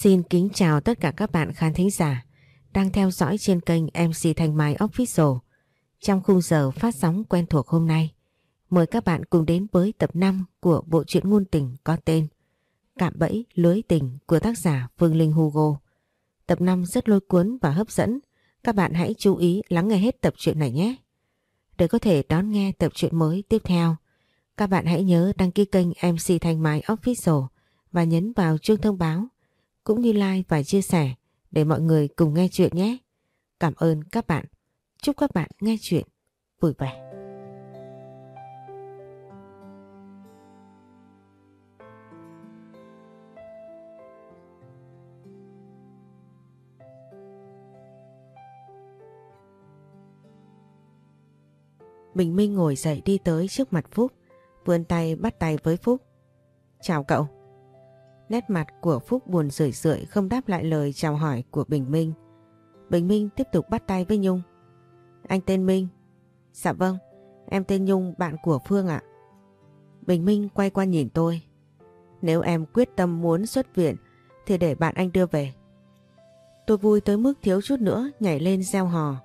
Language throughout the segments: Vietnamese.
Xin kính chào tất cả các bạn khán thính giả đang theo dõi trên kênh MC Thanh Mai Official. Trong khung giờ phát sóng quen thuộc hôm nay, mời các bạn cùng đến với tập 5 của bộ truyện ngôn tình có tên Cạm bẫy lưới tình của tác giả Phương Linh Hugo. Tập 5 rất lôi cuốn và hấp dẫn, các bạn hãy chú ý lắng nghe hết tập truyện này nhé. Để có thể đón nghe tập truyện mới tiếp theo, các bạn hãy nhớ đăng ký kênh MC Thanh Mai Official và nhấn vào chuông thông báo cũng như like và chia sẻ để mọi người cùng nghe chuyện nhé. Cảm ơn các bạn. Chúc các bạn nghe chuyện vui vẻ. Bình Minh ngồi dậy đi tới trước mặt Phúc, vươn tay bắt tay với Phúc. Chào cậu. Nét mặt của Phúc buồn rười rượi không đáp lại lời chào hỏi của Bình Minh. Bình Minh tiếp tục bắt tay với Nhung. Anh tên Minh. Dạ vâng, em tên Nhung, bạn của Phương ạ. Bình Minh quay qua nhìn tôi. Nếu em quyết tâm muốn xuất viện thì để bạn anh đưa về. Tôi vui tới mức thiếu chút nữa nhảy lên gieo hò.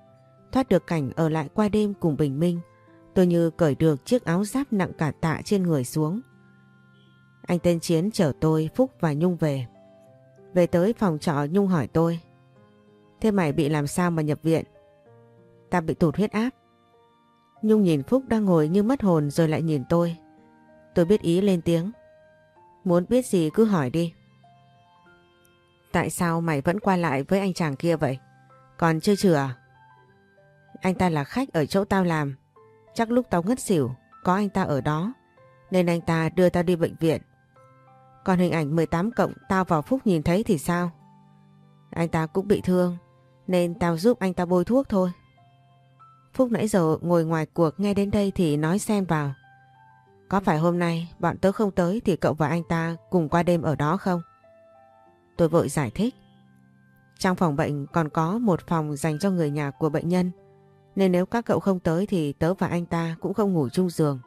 Thoát được cảnh ở lại qua đêm cùng Bình Minh. Tôi như cởi được chiếc áo giáp nặng cả tạ trên người xuống. Anh tên Chiến chở tôi, Phúc và Nhung về. Về tới phòng trọ Nhung hỏi tôi. Thế mày bị làm sao mà nhập viện? Ta bị tụt huyết áp. Nhung nhìn Phúc đang ngồi như mất hồn rồi lại nhìn tôi. Tôi biết ý lên tiếng. Muốn biết gì cứ hỏi đi. Tại sao mày vẫn qua lại với anh chàng kia vậy? Còn chưa chừa à? Anh ta là khách ở chỗ tao làm. Chắc lúc tao ngất xỉu, có anh ta ở đó. Nên anh ta đưa tao đi bệnh viện. Còn hình ảnh 18 cộng tao vào Phúc nhìn thấy thì sao? Anh ta cũng bị thương, nên tao giúp anh ta bôi thuốc thôi. Phúc nãy giờ ngồi ngoài cuộc nghe đến đây thì nói xen vào. Có phải hôm nay bọn tớ không tới thì cậu và anh ta cùng qua đêm ở đó không? Tôi vội giải thích. Trong phòng bệnh còn có một phòng dành cho người nhà của bệnh nhân. Nên nếu các cậu không tới thì tớ và anh ta cũng không ngủ chung giường.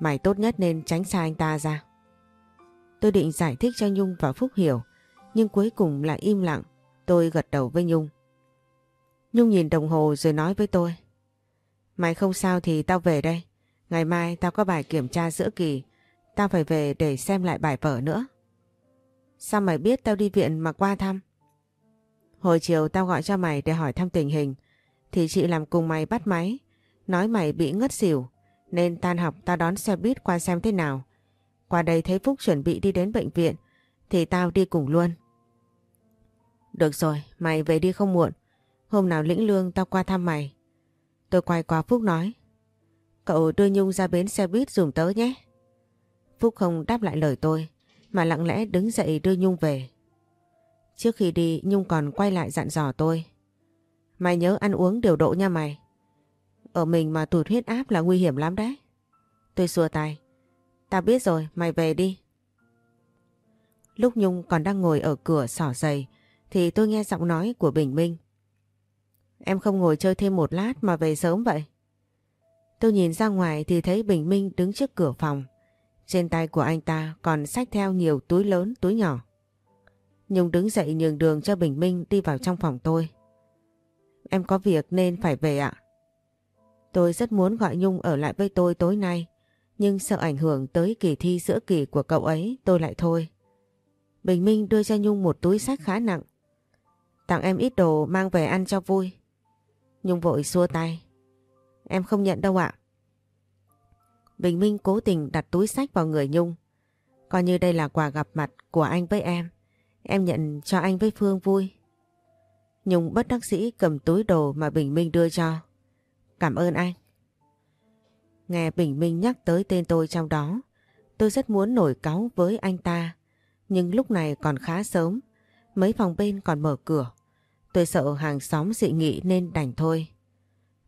Mày tốt nhất nên tránh xa anh ta ra. Tôi định giải thích cho Nhung và Phúc hiểu, nhưng cuối cùng lại im lặng. Tôi gật đầu với Nhung. Nhung nhìn đồng hồ rồi nói với tôi. Mày không sao thì tao về đây. Ngày mai tao có bài kiểm tra giữa kỳ. Tao phải về để xem lại bài vở nữa. Sao mày biết tao đi viện mà qua thăm? Hồi chiều tao gọi cho mày để hỏi thăm tình hình. Thì chị làm cùng mày bắt máy. Nói mày bị ngất xỉu. Nên tan học tao đón xe buýt qua xem thế nào. Qua đây thấy Phúc chuẩn bị đi đến bệnh viện thì tao đi cùng luôn. Được rồi, mày về đi không muộn. Hôm nào lĩnh lương tao qua thăm mày. Tôi quay qua Phúc nói. Cậu đưa Nhung ra bến xe buýt dùm tớ nhé. Phúc không đáp lại lời tôi mà lặng lẽ đứng dậy đưa Nhung về. Trước khi đi Nhung còn quay lại dặn dò tôi. Mày nhớ ăn uống điều độ nha mày. Ở mình mà tụt huyết áp là nguy hiểm lắm đấy. Tôi xua tay. Tao biết rồi, mày về đi. Lúc Nhung còn đang ngồi ở cửa sỏ giày thì tôi nghe giọng nói của Bình Minh. Em không ngồi chơi thêm một lát mà về sớm vậy. Tôi nhìn ra ngoài thì thấy Bình Minh đứng trước cửa phòng. Trên tay của anh ta còn xách theo nhiều túi lớn túi nhỏ. Nhung đứng dậy nhường đường cho Bình Minh đi vào trong phòng tôi. Em có việc nên phải về ạ. Tôi rất muốn gọi Nhung ở lại với tôi tối nay nhưng sợ ảnh hưởng tới kỳ thi giữa kỳ của cậu ấy, tôi lại thôi. Bình Minh đưa cho Nhung một túi sách khá nặng. Tặng em ít đồ mang về ăn cho vui. Nhung vội xua tay. Em không nhận đâu ạ. Bình Minh cố tình đặt túi sách vào người Nhung. Coi như đây là quà gặp mặt của anh với em. Em nhận cho anh với Phương vui. Nhung bất đắc dĩ cầm túi đồ mà Bình Minh đưa cho. Cảm ơn anh. Nghe Bình Minh nhắc tới tên tôi trong đó, tôi rất muốn nổi cáu với anh ta. Nhưng lúc này còn khá sớm, mấy phòng bên còn mở cửa. Tôi sợ hàng xóm dị nghị nên đành thôi.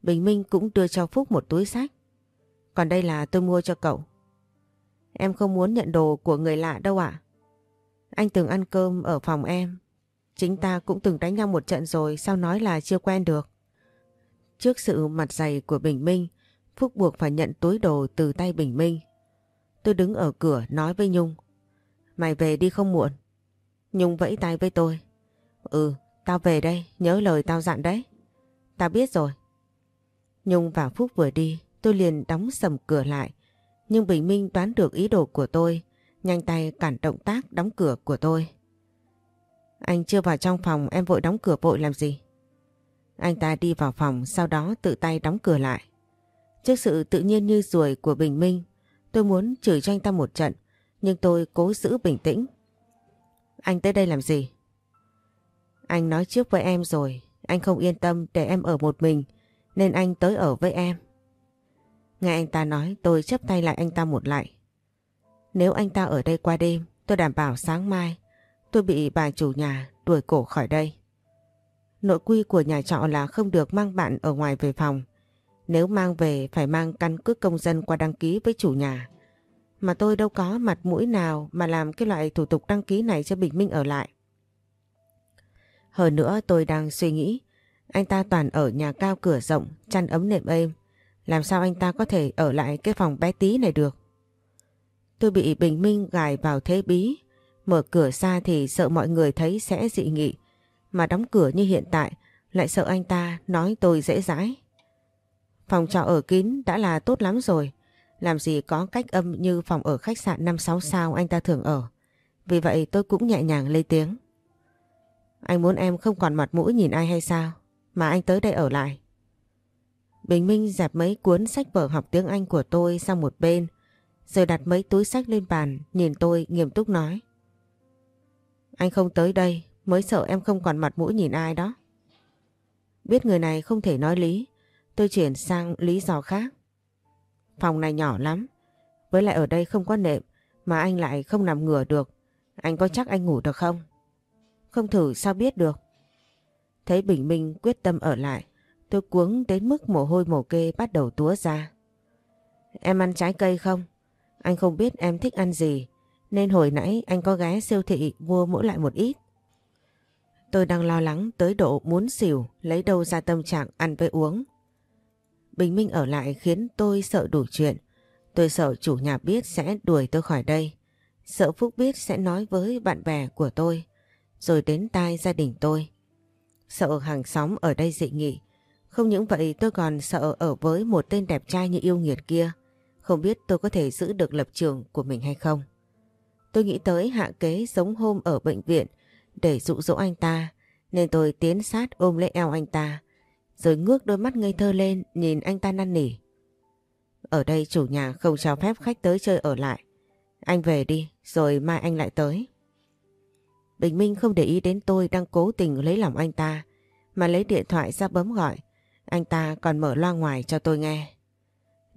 Bình Minh cũng đưa cho Phúc một túi sách. Còn đây là tôi mua cho cậu. Em không muốn nhận đồ của người lạ đâu ạ. Anh từng ăn cơm ở phòng em. Chính ta cũng từng đánh nhau một trận rồi sao nói là chưa quen được. Trước sự mặt dày của Bình Minh, Phúc buộc phải nhận túi đồ từ tay Bình Minh. Tôi đứng ở cửa nói với Nhung. Mày về đi không muộn. Nhung vẫy tay với tôi. Ừ, tao về đây, nhớ lời tao dặn đấy. Tao biết rồi. Nhung và Phúc vừa đi, tôi liền đóng sầm cửa lại. Nhưng Bình Minh đoán được ý đồ của tôi, nhanh tay cản động tác đóng cửa của tôi. Anh chưa vào trong phòng em vội đóng cửa vội làm gì? Anh ta đi vào phòng sau đó tự tay đóng cửa lại. Trước sự tự nhiên như ruồi của Bình Minh, tôi muốn chửi cho anh ta một trận, nhưng tôi cố giữ bình tĩnh. Anh tới đây làm gì? Anh nói trước với em rồi, anh không yên tâm để em ở một mình, nên anh tới ở với em. Nghe anh ta nói tôi chấp tay lại anh ta một lại. Nếu anh ta ở đây qua đêm, tôi đảm bảo sáng mai tôi bị bà chủ nhà đuổi cổ khỏi đây. Nội quy của nhà trọ là không được mang bạn ở ngoài về phòng. Nếu mang về phải mang căn cước công dân qua đăng ký với chủ nhà. Mà tôi đâu có mặt mũi nào mà làm cái loại thủ tục đăng ký này cho Bình Minh ở lại. Hơn nữa tôi đang suy nghĩ, anh ta toàn ở nhà cao cửa rộng, chăn ấm nệm êm. Làm sao anh ta có thể ở lại cái phòng bé tí này được? Tôi bị Bình Minh gài vào thế bí. Mở cửa ra thì sợ mọi người thấy sẽ dị nghị. Mà đóng cửa như hiện tại lại sợ anh ta nói tôi dễ dãi. Phòng trọ ở kín đã là tốt lắm rồi. Làm gì có cách âm như phòng ở khách sạn 5-6 sao anh ta thường ở. Vì vậy tôi cũng nhẹ nhàng lấy tiếng. Anh muốn em không còn mặt mũi nhìn ai hay sao? Mà anh tới đây ở lại. Bình Minh dẹp mấy cuốn sách vở học tiếng Anh của tôi sang một bên, rồi đặt mấy túi sách lên bàn, nhìn tôi nghiêm túc nói. Anh không tới đây, mới sợ em không còn mặt mũi nhìn ai đó. Biết người này không thể nói lý, tôi chuyển sang lý do khác. Phòng này nhỏ lắm, với lại ở đây không có nệm, mà anh lại không nằm ngửa được. Anh có chắc anh ngủ được không? Không thử sao biết được. Thấy Bình Minh quyết tâm ở lại, tôi cuống đến mức mồ hôi mồ kê bắt đầu túa ra. Em ăn trái cây không? Anh không biết em thích ăn gì, nên hồi nãy anh có ghé siêu thị mua mỗi lại một ít. Tôi đang lo lắng tới độ muốn xỉu, lấy đâu ra tâm trạng ăn với uống. Bình Minh ở lại khiến tôi sợ đủ chuyện. Tôi sợ chủ nhà biết sẽ đuổi tôi khỏi đây. Sợ Phúc biết sẽ nói với bạn bè của tôi, rồi đến tai gia đình tôi. Sợ hàng xóm ở đây dị nghị. Không những vậy tôi còn sợ ở với một tên đẹp trai như yêu nghiệt kia. Không biết tôi có thể giữ được lập trường của mình hay không. Tôi nghĩ tới hạ kế giống hôm ở bệnh viện để dụ dỗ anh ta. Nên tôi tiến sát ôm lấy eo anh ta. Rồi ngước đôi mắt ngây thơ lên nhìn anh ta năn nỉ. Ở đây chủ nhà không cho phép khách tới chơi ở lại. Anh về đi rồi mai anh lại tới. Bình Minh không để ý đến tôi đang cố tình lấy lòng anh ta mà lấy điện thoại ra bấm gọi. Anh ta còn mở loa ngoài cho tôi nghe.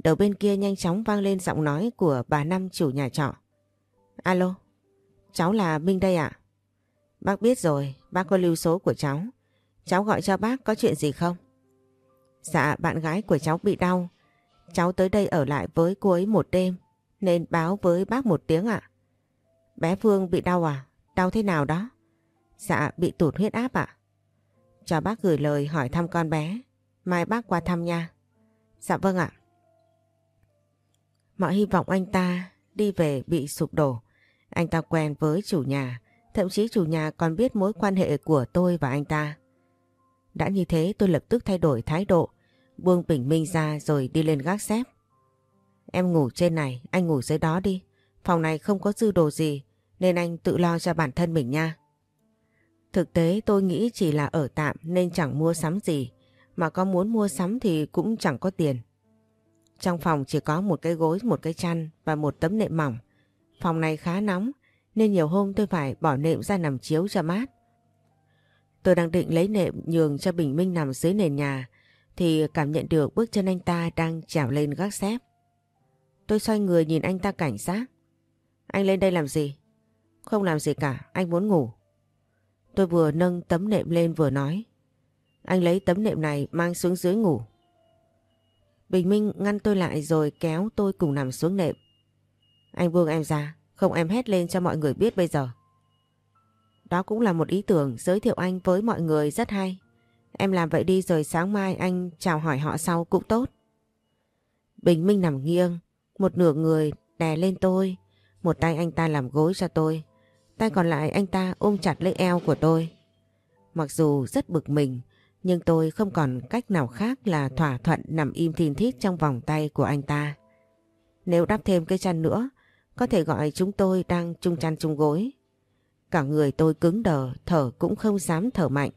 Đầu bên kia nhanh chóng vang lên giọng nói của bà Năm chủ nhà trọ. Alo, cháu là Minh đây ạ. Bác biết rồi, bác có lưu số của cháu. Cháu gọi cho bác có chuyện gì không? Dạ, bạn gái của cháu bị đau. Cháu tới đây ở lại với cô ấy một đêm, nên báo với bác một tiếng ạ. Bé Phương bị đau à? Đau thế nào đó? Dạ, bị tụt huyết áp ạ. Cho bác gửi lời hỏi thăm con bé. Mai bác qua thăm nha. Dạ vâng ạ. Mọi hy vọng anh ta đi về bị sụp đổ. Anh ta quen với chủ nhà, thậm chí chủ nhà còn biết mối quan hệ của tôi và anh ta. Đã như thế tôi lập tức thay đổi thái độ, buông bình minh ra rồi đi lên gác xếp. Em ngủ trên này, anh ngủ dưới đó đi. Phòng này không có dư đồ gì, nên anh tự lo cho bản thân mình nha. Thực tế tôi nghĩ chỉ là ở tạm nên chẳng mua sắm gì, mà có muốn mua sắm thì cũng chẳng có tiền. Trong phòng chỉ có một cái gối, một cái chăn và một tấm nệm mỏng. Phòng này khá nóng nên nhiều hôm tôi phải bỏ nệm ra nằm chiếu cho mát. Tôi đang định lấy nệm nhường cho Bình Minh nằm dưới nền nhà thì cảm nhận được bước chân anh ta đang trèo lên gác xếp. Tôi xoay người nhìn anh ta cảnh giác. Anh lên đây làm gì? Không làm gì cả, anh muốn ngủ. Tôi vừa nâng tấm nệm lên vừa nói. Anh lấy tấm nệm này mang xuống dưới ngủ. Bình Minh ngăn tôi lại rồi kéo tôi cùng nằm xuống nệm. Anh buông em ra, không em hét lên cho mọi người biết bây giờ. Đó cũng là một ý tưởng giới thiệu anh với mọi người rất hay. Em làm vậy đi rồi sáng mai anh chào hỏi họ sau cũng tốt. Bình Minh nằm nghiêng, một nửa người đè lên tôi, một tay anh ta làm gối cho tôi. Tay còn lại anh ta ôm chặt lấy eo của tôi. Mặc dù rất bực mình, nhưng tôi không còn cách nào khác là thỏa thuận nằm im thìn thít trong vòng tay của anh ta. Nếu đắp thêm cái chăn nữa, có thể gọi chúng tôi đang chung chăn chung gối. Cả người tôi cứng đờ, thở cũng không dám thở mạnh.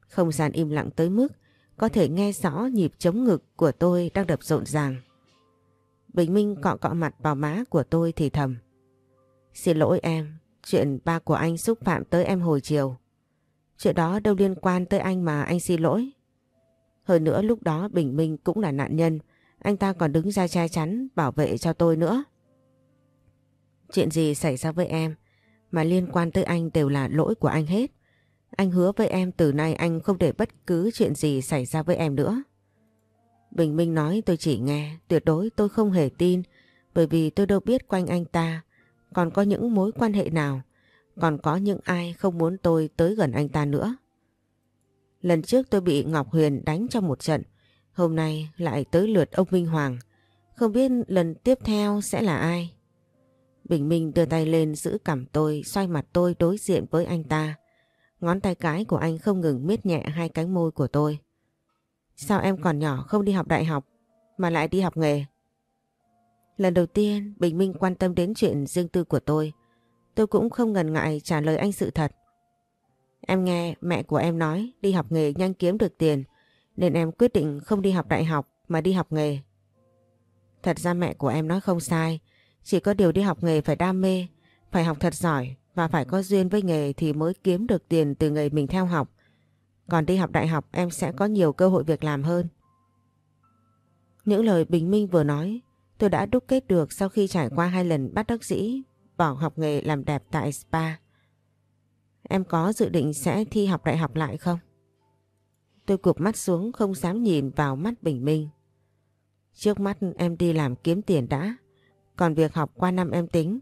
Không gian im lặng tới mức có thể nghe rõ nhịp chống ngực của tôi đang đập rộn ràng. Bình Minh cọ cọ mặt vào má của tôi thì thầm. Xin lỗi em, chuyện ba của anh xúc phạm tới em hồi chiều. Chuyện đó đâu liên quan tới anh mà anh xin lỗi. Hơn nữa lúc đó Bình Minh cũng là nạn nhân, anh ta còn đứng ra che chắn bảo vệ cho tôi nữa. Chuyện gì xảy ra với em mà liên quan tới anh đều là lỗi của anh hết. Anh hứa với em từ nay anh không để bất cứ chuyện gì xảy ra với em nữa. Bình Minh nói tôi chỉ nghe, tuyệt đối tôi không hề tin bởi vì tôi đâu biết quanh anh ta còn có những mối quan hệ nào, còn có những ai không muốn tôi tới gần anh ta nữa. Lần trước tôi bị Ngọc Huyền đánh trong một trận, hôm nay lại tới lượt ông Minh Hoàng. Không biết lần tiếp theo sẽ là ai? Bình Minh đưa tay lên giữ cằm tôi, xoay mặt tôi đối diện với anh ta. Ngón tay cái của anh không ngừng miết nhẹ hai cánh môi của tôi. Sao em còn nhỏ không đi học đại học mà lại đi học nghề? Lần đầu tiên Bình Minh quan tâm đến chuyện riêng tư của tôi. Tôi cũng không ngần ngại trả lời anh sự thật. Em nghe mẹ của em nói đi học nghề nhanh kiếm được tiền nên em quyết định không đi học đại học mà đi học nghề. Thật ra mẹ của em nói không sai. Chỉ có điều đi học nghề phải đam mê, phải học thật giỏi và phải có duyên với nghề thì mới kiếm được tiền từ nghề mình theo học. Còn đi học đại học em sẽ có nhiều cơ hội việc làm hơn. Những lời Bình Minh vừa nói tôi đã đúc kết được sau khi trải qua hai lần bắt đắc dĩ bỏ học nghề làm đẹp tại spa. Em có dự định sẽ thi học đại học lại không? Tôi cụp mắt xuống không dám nhìn vào mắt Bình Minh. Trước mắt em đi làm kiếm tiền đã, còn việc học qua năm em tính.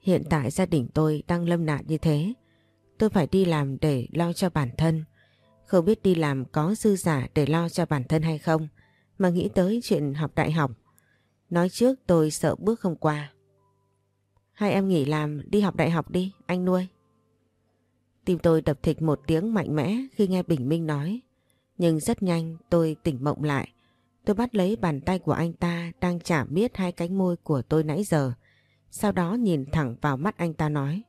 Hiện tại gia đình tôi đang lâm nạn như thế. Tôi phải đi làm để lo cho bản thân. Không biết đi làm có dư giả để lo cho bản thân hay không. Mà nghĩ tới chuyện học đại học. Nói trước tôi sợ bước không qua. Hai em nghỉ làm đi học đại học đi, anh nuôi. Tim tôi đập thịt một tiếng mạnh mẽ khi nghe Bình Minh nói. Nhưng rất nhanh tôi tỉnh mộng lại. Tôi bắt lấy bàn tay của anh ta đang chạm miết hai cánh môi của tôi nãy giờ. Sau đó nhìn thẳng vào mắt anh ta nói.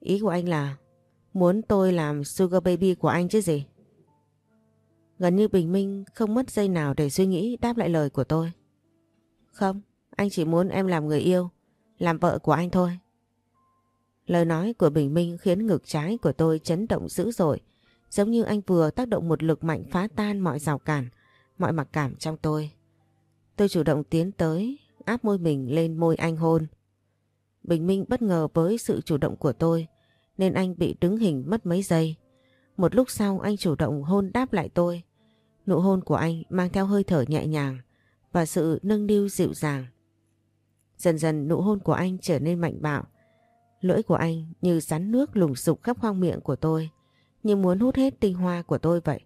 Ý của anh là muốn tôi làm sugar baby của anh chứ gì? Gần như Bình Minh không mất giây nào để suy nghĩ đáp lại lời của tôi. Không, anh chỉ muốn em làm người yêu, làm vợ của anh thôi. Lời nói của Bình Minh khiến ngực trái của tôi chấn động dữ dội, giống như anh vừa tác động một lực mạnh phá tan mọi rào cản, mọi mặc cảm trong tôi. Tôi chủ động tiến tới, áp môi mình lên môi anh hôn. Bình Minh bất ngờ với sự chủ động của tôi nên anh bị đứng hình mất mấy giây. Một lúc sau anh chủ động hôn đáp lại tôi. Nụ hôn của anh mang theo hơi thở nhẹ nhàng và sự nâng niu dịu dàng. Dần dần nụ hôn của anh trở nên mạnh bạo. Lưỡi của anh như rắn nước lùng sục khắp khoang miệng của tôi, như muốn hút hết tinh hoa của tôi vậy.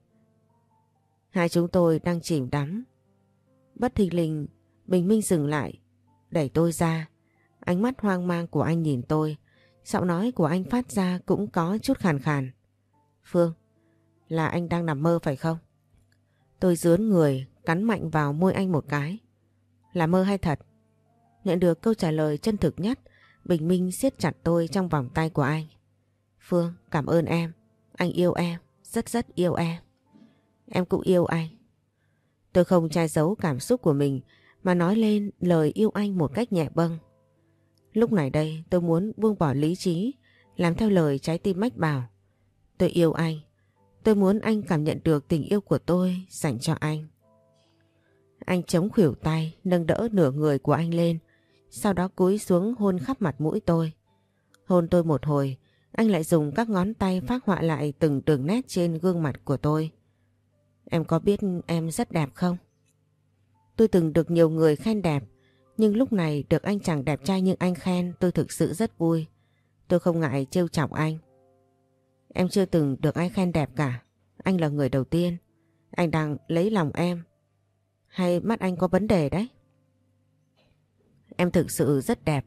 Hai chúng tôi đang chìm đắm. Bất thình lình, Bình Minh dừng lại, đẩy tôi ra. Ánh mắt hoang mang của anh nhìn tôi, giọng nói của anh phát ra cũng có chút khàn khàn. Phương, là anh đang nằm mơ phải không? Tôi dướn người, cắn mạnh vào môi anh một cái. Là mơ hay thật? Nhận được câu trả lời chân thực nhất, Bình Minh siết chặt tôi trong vòng tay của anh. Phương, cảm ơn em. Anh yêu em, rất rất yêu em. Em cũng yêu anh. Tôi không che giấu cảm xúc của mình mà nói lên lời yêu anh một cách nhẹ bâng. Lúc này đây tôi muốn buông bỏ lý trí, làm theo lời trái tim mách bảo. Tôi yêu anh. Tôi muốn anh cảm nhận được tình yêu của tôi dành cho anh. Anh chống khuỷu tay, nâng đỡ nửa người của anh lên, sau đó cúi xuống hôn khắp mặt mũi tôi. Hôn tôi một hồi, anh lại dùng các ngón tay phát họa lại từng đường nét trên gương mặt của tôi. Em có biết em rất đẹp không? Tôi từng được nhiều người khen đẹp, nhưng lúc này được anh chàng đẹp trai như anh khen tôi thực sự rất vui. Tôi không ngại trêu chọc anh. Em chưa từng được ai khen đẹp cả. Anh là người đầu tiên. Anh đang lấy lòng em. Hay mắt anh có vấn đề đấy? Em thực sự rất đẹp.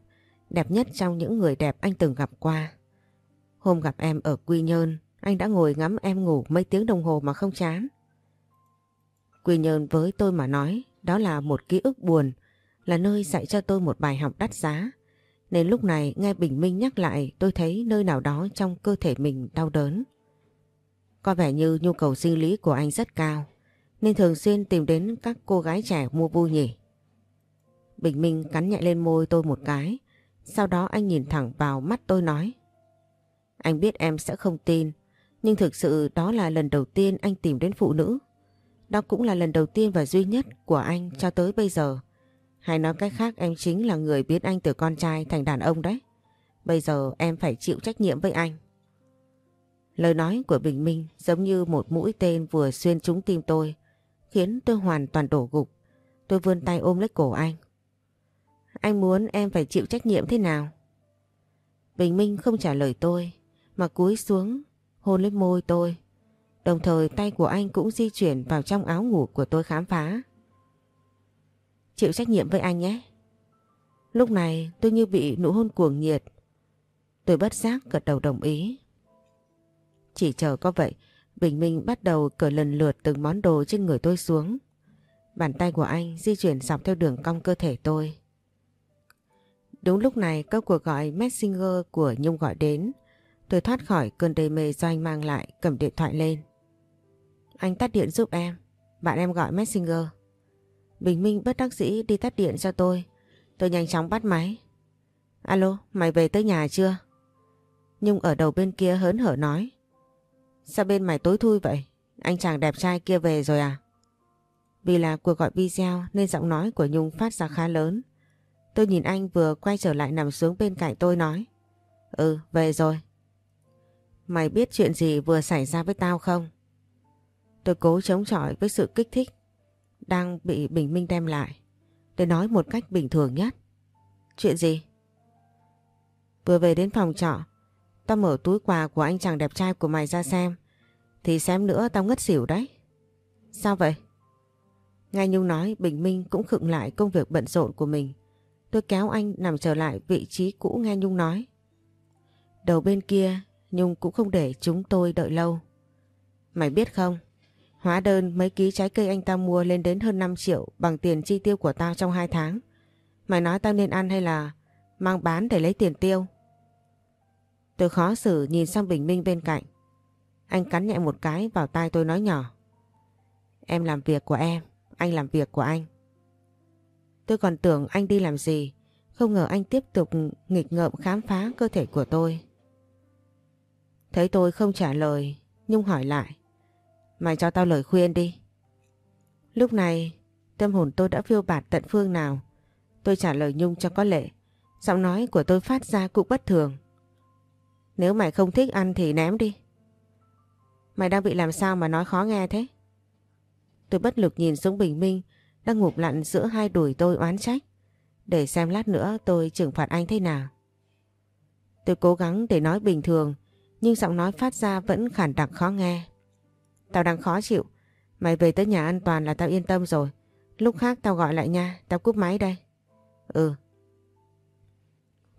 Đẹp nhất trong những người đẹp anh từng gặp qua. Hôm gặp em ở Quy Nhơn, anh đã ngồi ngắm em ngủ mấy tiếng đồng hồ mà không chán. Quy Nhơn với tôi mà nói, đó là một ký ức buồn, là nơi dạy cho tôi một bài học đắt giá. Nên lúc này nghe Bình Minh nhắc lại tôi thấy nơi nào đó trong cơ thể mình đau đớn. Có vẻ như nhu cầu sinh lý của anh rất cao, nên thường xuyên tìm đến các cô gái trẻ mua vui nhỉ. Bình Minh cắn nhẹ lên môi tôi một cái, sau đó anh nhìn thẳng vào mắt tôi nói. Anh biết em sẽ không tin, nhưng thực sự đó là lần đầu tiên anh tìm đến phụ nữ. Đó cũng là lần đầu tiên và duy nhất của anh cho tới bây giờ. Hay nói cách khác em chính là người biến anh từ con trai thành đàn ông đấy. Bây giờ em phải chịu trách nhiệm với anh. Lời nói của Bình Minh giống như một mũi tên vừa xuyên trúng tim tôi, khiến tôi hoàn toàn đổ gục. Tôi vươn tay ôm lấy cổ anh. Anh muốn em phải chịu trách nhiệm thế nào? Bình Minh không trả lời tôi, mà cúi xuống, hôn lên môi tôi. Đồng thời tay của anh cũng di chuyển vào trong áo ngủ của tôi khám phá. Chịu trách nhiệm với anh nhé. Lúc này tôi như bị nụ hôn cuồng nhiệt. Tôi bất giác gật đầu đồng ý. Chỉ chờ có vậy, Bình Minh bắt đầu cởi lần lượt từng món đồ trên người tôi xuống. Bàn tay của anh di chuyển dọc theo đường cong cơ thể tôi. Đúng lúc này có cuộc gọi Messenger của Nhung gọi đến. Tôi thoát khỏi cơn đầy mê do anh mang lại cầm điện thoại lên. Anh tắt điện giúp em. Bạn em gọi Messenger. Bình Minh bất đắc dĩ đi tắt điện cho tôi. Tôi nhanh chóng bắt máy. Alo, mày về tới nhà chưa? Nhung ở đầu bên kia hớn hở nói. Sao bên mày tối thui vậy? Anh chàng đẹp trai kia về rồi à? Vì là cuộc gọi video nên giọng nói của Nhung phát ra khá lớn. Tôi nhìn anh vừa quay trở lại nằm xuống bên cạnh tôi nói. Ừ, về rồi. Mày biết chuyện gì vừa xảy ra với tao không? Tôi cố chống chọi với sự kích thích đang bị Bình Minh đem lại để nói một cách bình thường nhất. Chuyện gì? Vừa về đến phòng trọ, tao mở túi quà của anh chàng đẹp trai của mày ra xem. Thì xem nữa tao ngất xỉu đấy. Sao vậy? ngay Nhung nói Bình Minh cũng khựng lại công việc bận rộn của mình. Tôi kéo anh nằm trở lại vị trí cũ nghe Nhung nói. Đầu bên kia Nhung cũng không để chúng tôi đợi lâu. Mày biết không, hóa đơn mấy ký trái cây anh ta mua lên đến hơn 5 triệu bằng tiền chi tiêu của tao trong 2 tháng. Mày nói tao nên ăn hay là mang bán để lấy tiền tiêu? Tôi khó xử nhìn sang Bình Minh bên cạnh. Anh cắn nhẹ một cái vào tai tôi nói nhỏ. Em làm việc của em, anh làm việc của anh. Tôi còn tưởng anh đi làm gì, không ngờ anh tiếp tục nghịch ngợm khám phá cơ thể của tôi. Thấy tôi không trả lời, Nhung hỏi lại. Mày cho tao lời khuyên đi. Lúc này, tâm hồn tôi đã phiêu bạt tận phương nào. Tôi trả lời Nhung cho có lệ. Giọng nói của tôi phát ra cũng bất thường. Nếu mày không thích ăn thì ném đi. Mày đang bị làm sao mà nói khó nghe thế? Tôi bất lực nhìn xuống Bình Minh đang ngụp lặn giữa hai đùi tôi oán trách. Để xem lát nữa tôi trừng phạt anh thế nào. Tôi cố gắng để nói bình thường nhưng giọng nói phát ra vẫn khản đặc khó nghe. Tao đang khó chịu. Mày về tới nhà an toàn là tao yên tâm rồi. Lúc khác tao gọi lại nha, tao cúp máy đây. Ừ.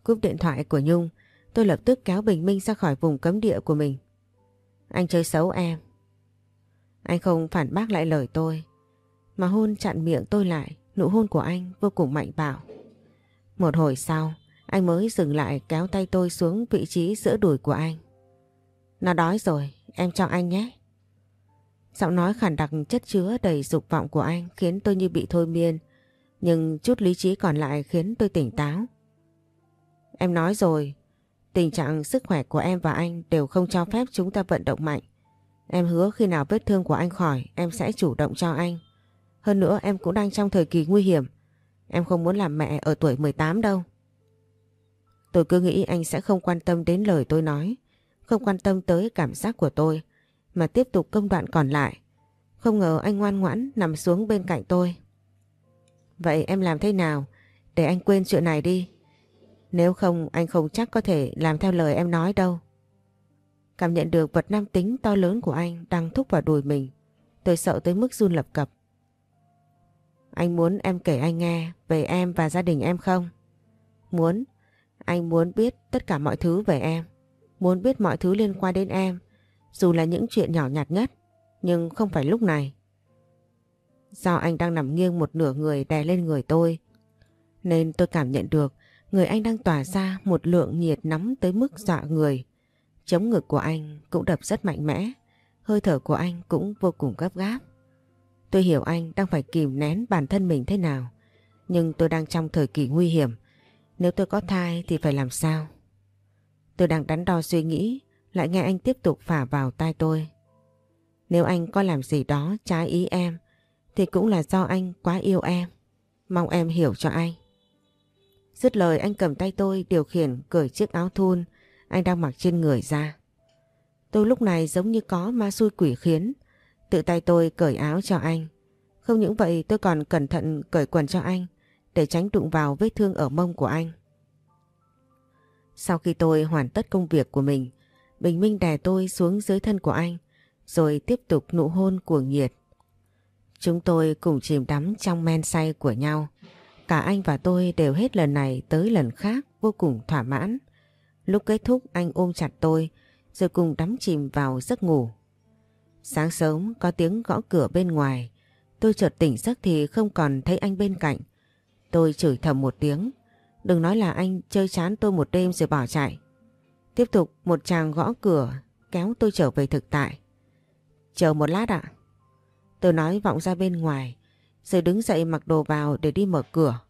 Cúp điện thoại của Nhung, tôi lập tức kéo Bình Minh ra khỏi vùng cấm địa của mình. Anh chơi xấu em. Anh không phản bác lại lời tôi, mà hôn chặn miệng tôi lại, nụ hôn của anh vô cùng mạnh bạo. Một hồi sau, anh mới dừng lại kéo tay tôi xuống vị trí giữa đùi của anh. Nó đói rồi, em cho anh nhé. Giọng nói khản đặc chất chứa đầy dục vọng của anh khiến tôi như bị thôi miên, nhưng chút lý trí còn lại khiến tôi tỉnh táo. Em nói rồi, tình trạng sức khỏe của em và anh đều không cho phép chúng ta vận động mạnh. Em hứa khi nào vết thương của anh khỏi, em sẽ chủ động cho anh. Hơn nữa em cũng đang trong thời kỳ nguy hiểm. Em không muốn làm mẹ ở tuổi 18 đâu. Tôi cứ nghĩ anh sẽ không quan tâm đến lời tôi nói không quan tâm tới cảm giác của tôi mà tiếp tục công đoạn còn lại. Không ngờ anh ngoan ngoãn nằm xuống bên cạnh tôi. Vậy em làm thế nào để anh quên chuyện này đi? Nếu không, anh không chắc có thể làm theo lời em nói đâu. Cảm nhận được vật nam tính to lớn của anh đang thúc vào đùi mình. Tôi sợ tới mức run lập cập. Anh muốn em kể anh nghe về em và gia đình em không? Muốn. Anh muốn biết tất cả mọi thứ về em. Muốn biết mọi thứ liên quan đến em. Dù là những chuyện nhỏ nhặt nhất. Nhưng không phải lúc này. Do anh đang nằm nghiêng một nửa người đè lên người tôi. Nên tôi cảm nhận được người anh đang tỏa ra một lượng nhiệt nóng tới mức dọa người. Chống ngực của anh cũng đập rất mạnh mẽ. Hơi thở của anh cũng vô cùng gấp gáp. Tôi hiểu anh đang phải kìm nén bản thân mình thế nào. Nhưng tôi đang trong thời kỳ nguy hiểm. Nếu tôi có thai thì phải làm sao? Tôi đang đắn đo suy nghĩ, lại nghe anh tiếp tục phả vào tai tôi. Nếu anh có làm gì đó trái ý em, thì cũng là do anh quá yêu em. Mong em hiểu cho anh. Dứt lời anh cầm tay tôi điều khiển cởi chiếc áo thun anh đang mặc trên người ra. Tôi lúc này giống như có ma xui quỷ khiến, tự tay tôi cởi áo cho anh. Không những vậy tôi còn cẩn thận cởi quần cho anh để tránh đụng vào vết thương ở mông của anh. Sau khi tôi hoàn tất công việc của mình, Bình Minh đè tôi xuống dưới thân của anh, rồi tiếp tục nụ hôn cuồng nhiệt. Chúng tôi cùng chìm đắm trong men say của nhau. Cả anh và tôi đều hết lần này tới lần khác vô cùng thỏa mãn. Lúc kết thúc anh ôm chặt tôi, rồi cùng đắm chìm vào giấc ngủ. Sáng sớm có tiếng gõ cửa bên ngoài. Tôi chợt tỉnh giấc thì không còn thấy anh bên cạnh. Tôi chửi thầm một tiếng. Đừng nói là anh chơi chán tôi một đêm rồi bỏ chạy. Tiếp tục, một chàng gõ cửa, kéo tôi trở về thực tại. Chờ một lát ạ. Tôi nói vọng ra bên ngoài, rồi đứng dậy mặc đồ vào để đi mở cửa.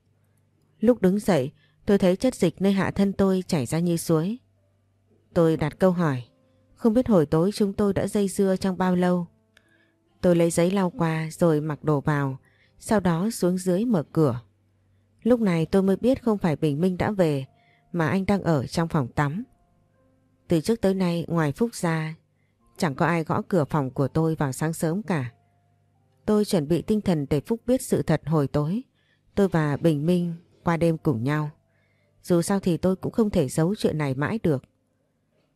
Lúc đứng dậy, tôi thấy chất dịch nơi hạ thân tôi chảy ra như suối. Tôi đặt câu hỏi, không biết hồi tối chúng tôi đã dây dưa trong bao lâu. Tôi lấy giấy lau qua rồi mặc đồ vào, sau đó xuống dưới mở cửa. Lúc này tôi mới biết không phải Bình Minh đã về, mà anh đang ở trong phòng tắm. Từ trước tới nay, ngoài Phúc ra, chẳng có ai gõ cửa phòng của tôi vào sáng sớm cả. Tôi chuẩn bị tinh thần để Phúc biết sự thật hồi tối. Tôi và Bình Minh qua đêm cùng nhau. Dù sao thì tôi cũng không thể giấu chuyện này mãi được.